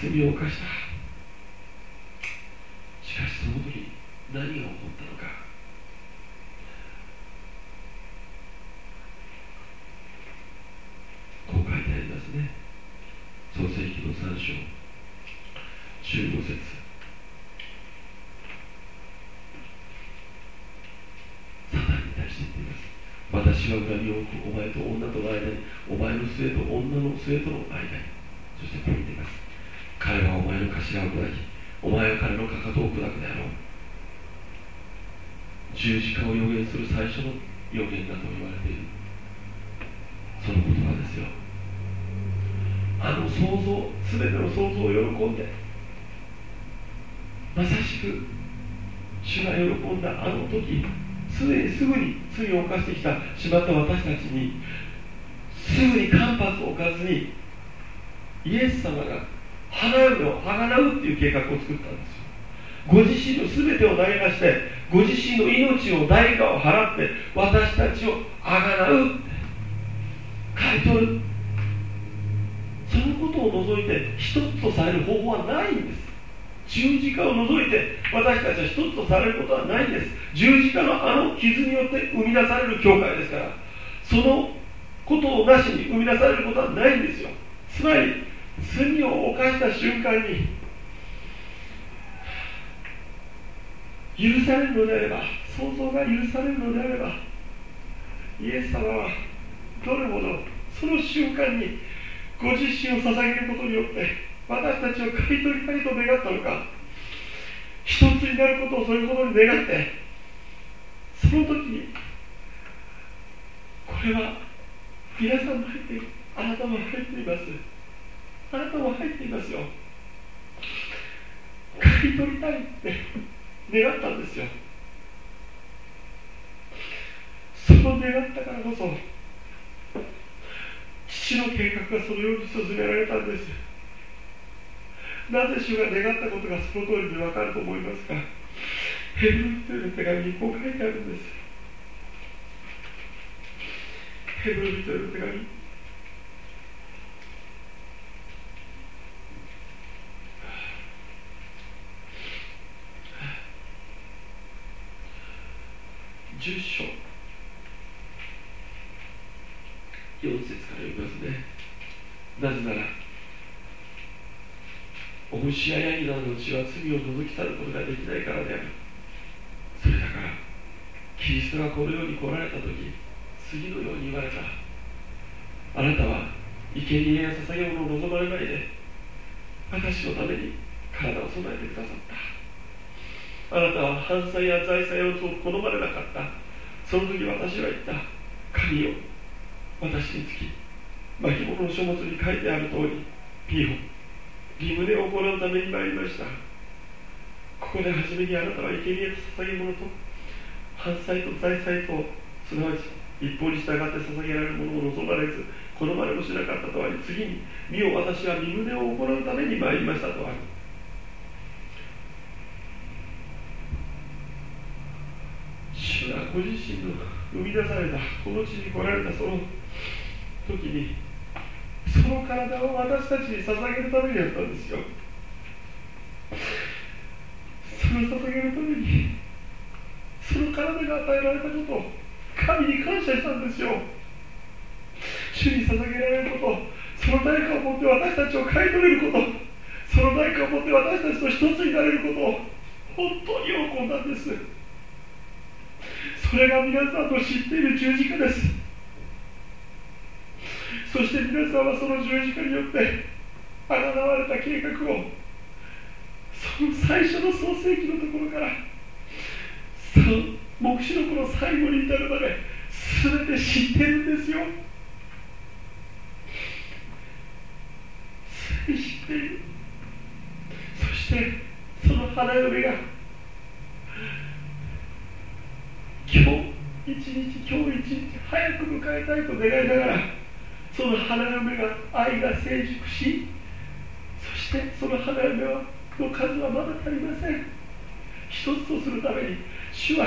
罪を犯した。しかしその時何が起こったのか。こう書いてありますね。創世記の3章。15節サタンに対して言っています私は恨みを置くお前と女との間にお前の末と女の末との間に。そしてこう言っています。彼はお前の頭を砕きお前は彼のかかとを砕くであろう。十字架を予言する最初の予言だと言われている。その言葉ですよ。あの想像全ての想像を喜んで。まさしく主が喜んだあの時すでにすぐに罪を犯してきたしまった私たちにすぐに間髪を置かずにイエス様が花嫁をはがなうっていう計画を作ったんですよ。ご自身の全てを投げ出してご自身の命を代価を払って私たちをあがなう買い取る。そのことを除いて一つとされる方法はないんです。十字架を除いて私たちは一つとされることはないんです。十字架のあの傷によって生み出される教会ですからそのことをなしに生み出されることはないんですよ。つまり罪を犯した瞬間に許されるのであれば想像が許されるのであればイエス様はどれほどその瞬間にご自身を捧げることによって私たちを刈り取りたいと願ったのか。一つになることをそういうことに願ってその時にこれは皆さんも入っている。あなたも入っています。あなたも入っていますよ。刈り取りたいって願ったんですよ。その願ったからこそ父の計画がそのように進められたんです。なぜ主が願ったことがその通りに分かると思いますか？ヘブル人への手紙にこう書いてあるんです。ヘブル人への手紙。10章。4節から読みますね。なぜならお虫やヤギなどの血は罪を除き去ることができないからである。それだからキリストがこの世に来られた時次のように言われた。あなたは生贄や捧げ物を望まれないで私のために体を備えてくださった。あなたは犯罪や財産を好まれなかった。その時私は言った。神よ私につき巻物の書物に書いてある通りピオ義務で行うために参りました。ここで初めにあなたは生贄と捧げ物と犯罪と財産とすなわち一方に従って捧げられるものを望まれず好まれもしなかったとあり次に身を私は身胸を行うために参りましたとある。主がご自身の生み出されたこの地に来られたその時にその体を私たちに捧げるためにやったんですよ。それを捧げるためにその体が与えられたことを神に感謝したんですよ。主に捧げられることその代価を持って私たちを買い取れることその代価を持って私たちと一つになれることを本当に喜んだんです。それが皆さんの知っている十字架です。そして皆さんはその十字架によってあがなわれた計画をその最初の創世記のところからその黙示録の最後に至るまで全て知ってるんですよ。知っている。そしてその花嫁が今日一日今日一日早く迎えたいと願いながらその花嫁が愛が成熟しそしてその花嫁はの数はまだ足りません。一つとするために主は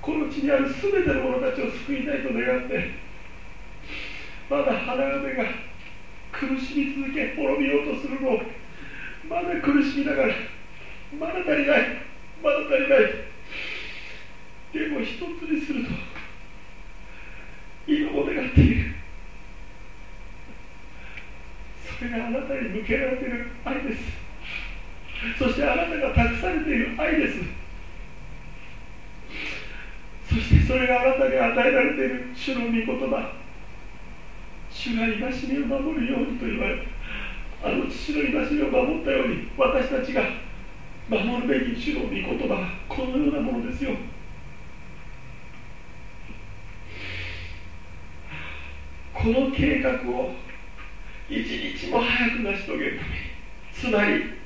この地にある全ての者たちを救いたいと願ってまだ花嫁が苦しみ続け滅びようとするのをまだ苦しみながらまだ足りないまだ足りない。でも一つにすると今も願っている。それがあなたに向けられている愛です。そしてあなたが託されている愛です。そしてそれがあなたに与えられている主の御言葉。主が戒めを守るようにと言われあの父の戒めを守ったように私たちが守るべき主の御言葉はこのようなものですよ。この計画を一日も。早く成し遂げるためつまり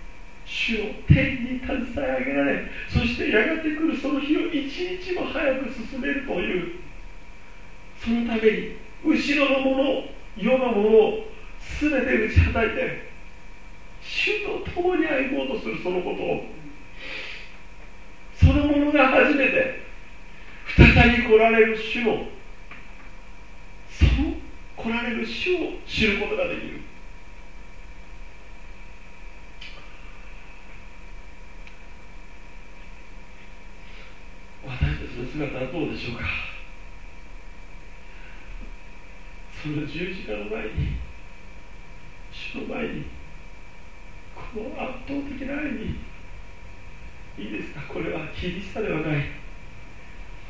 主を天に携え上げられそしてやがて来るその日を一日も早く進めるというそのために後ろのもの世のものを全て打ちはたいて主と共に歩もうとするそのことをそのものが初めて再び来られる主のその来られる主を知ることができる。私たちの姿はどうでしょうか。その十字架の前に主の前にこの圧倒的な愛にいいですか？これは厳しさではない。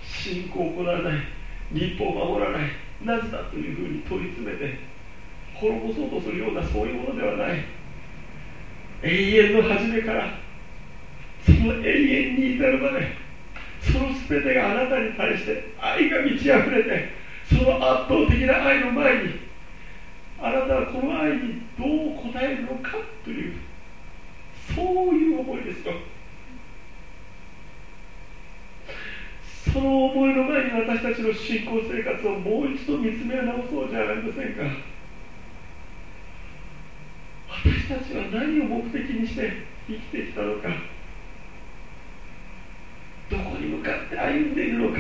信仰を行わない。立法を守らない。なぜだというふうに問い詰めて滅ぼそうとするようなそういうものではない。永遠の初めからその永遠に至るまでその全てがあなたに対して愛が満ち溢れてその圧倒的な愛の前にあなたはこの愛にどう応えるのかというそういう思いですよ。その思いの前に私たちの信仰生活をもう一度見つめ直そうじゃありませんか？私たちは何を目的にして生きてきたのか？どこに向かって歩んでいるのか？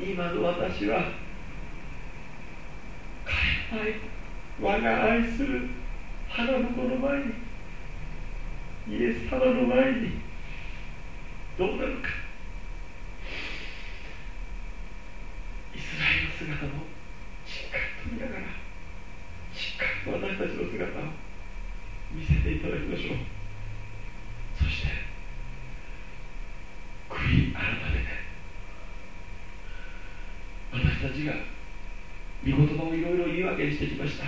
今の私は変えない我が愛する花婿の前にイエス様の前にどうなるか？イスラエルの姿をしっかりと見ながらしっかりと私たちの姿を見せていただきましょうそして悔い改めて私たちが御言葉をいろいろ言い訳にしてきました。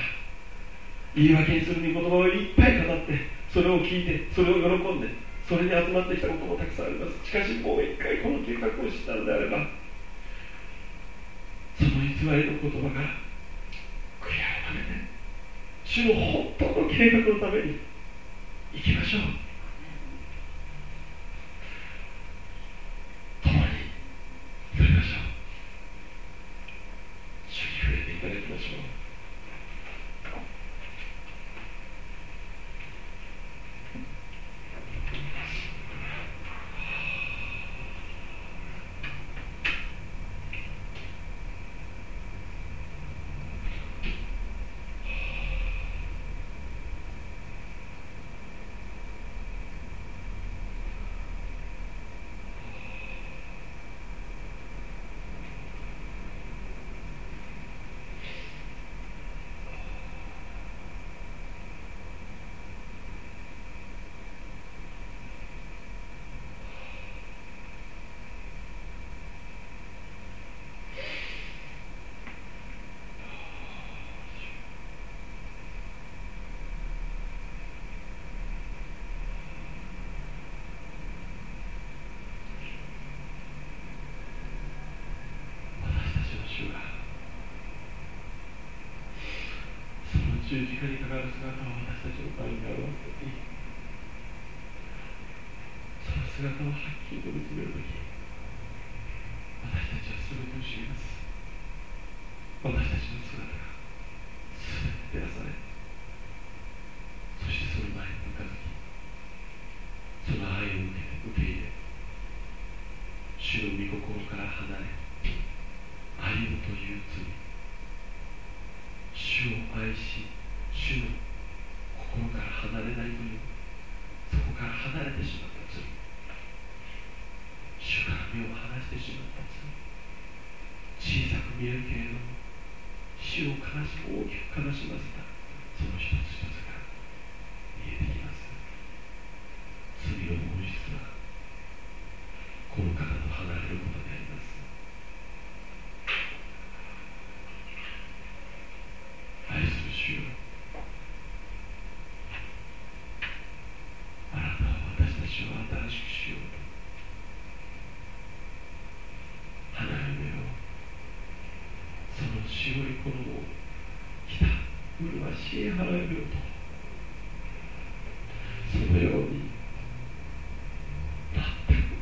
言い訳にする御言葉をいっぱい語ってそれを聞いてそれを喜んでそれに集まってきたこともたくさんあります。しかしもう一回この計画を知ったのであればその偽りの言葉が悔やまれて主の本当の計画のために行きましょう共に祈りましょう主に触れていただきましょう私たちの主がその十字架にかかる姿を私たちの前に表す時姿をはっきりと見つめる時私たちは全てを知ります私たちの姿が全て照らされそしてその前に向かずきその愛を受けて受け入れ主の御心から離れ歩むという罪主を愛し主の心から離れないというそこから離れてしまった罪主から目を離してしまった罪小さく見えるけれども主を悲し大きく悲しませたその一つ一つが見えてきます罪の本質はこの方と離れることであります愛する主よあなたは私たちを新しくしようと花嫁をその白い衣を着た麗しい花嫁をとそのように全く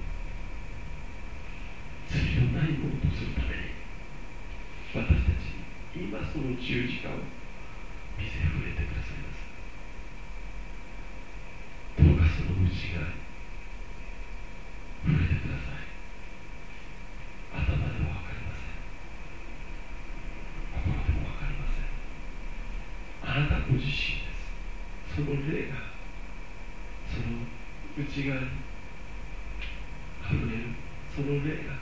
罪のないものとするために私たち今その十字架を御霊がその内側にあふれる。その霊が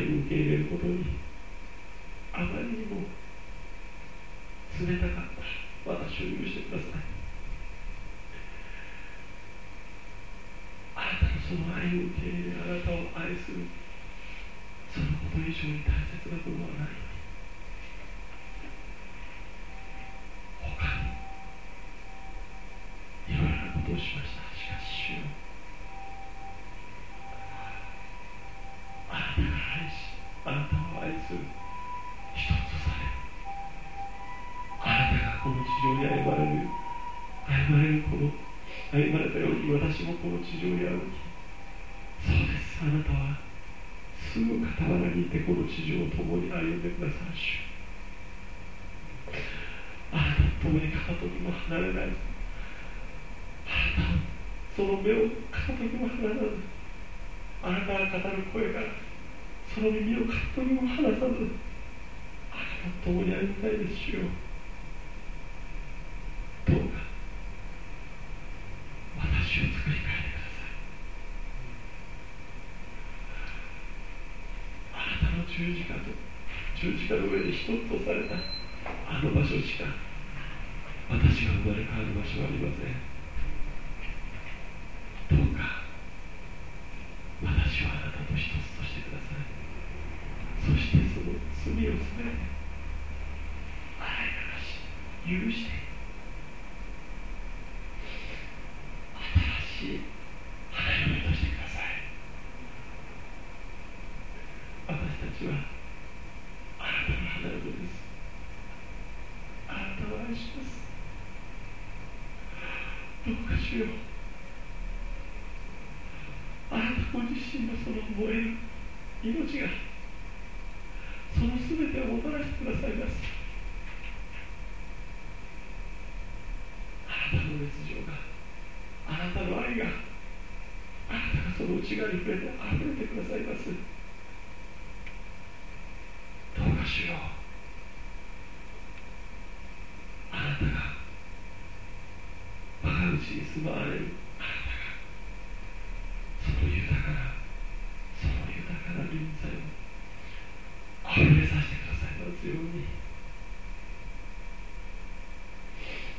なたの愛を受け入れることにあまりにも冷たかった。私を許してください。あなたのその愛を受け入れあなたを愛する。そのこと以上に大すぐ傍らにてこの地上を共に歩んでください主。あなたと共に片時も離れないあなたその目を片時も離さずあなたが語る声からその耳を片時も離さずあなたと共に歩みたいです主よどうか私を作り変えてくださいあなたの十字架と十字架の上で一つとされたあの場所しか私が生まれ変わる場所はありません。どうか。私はあなたと一つとしてください。そしてその罪をすべて洗い流し許して新しい花嫁としてください私たちはあなたの花嫁ですあなたを愛しますどうかしよ。あなたご自身のその燃える命がその全てをもたらしてくださいます。あなたの熱情があなたの愛があなたがその内側に触れて溢れてくださいますどうかしようあなたが我まれる。あなたがその豊かなその豊かな臨在を溢れさせてくださいますように。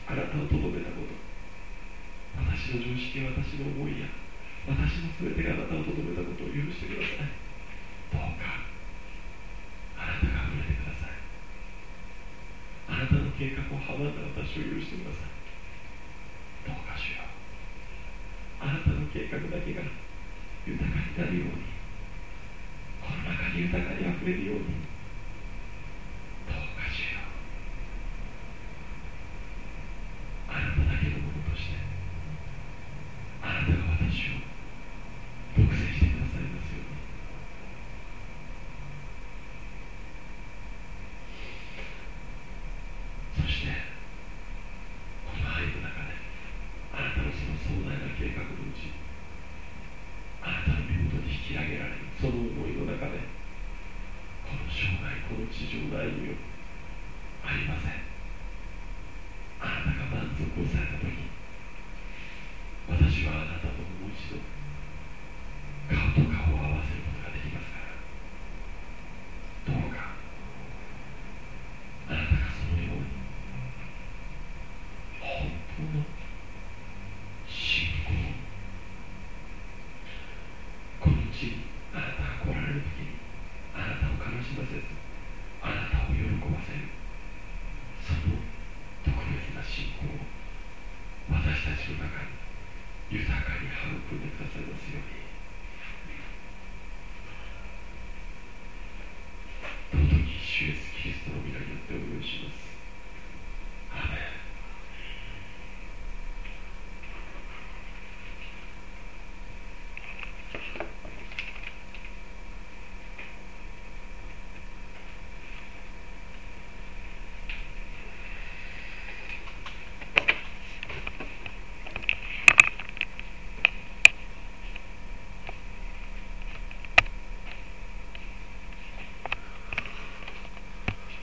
あなたをとどめたこと。私の常識や私の思いや私の全てがあなたをとどめたことを許してください。どうかあなたが溢れてください。あなたの計画を阻んだ私を許してください。豊かに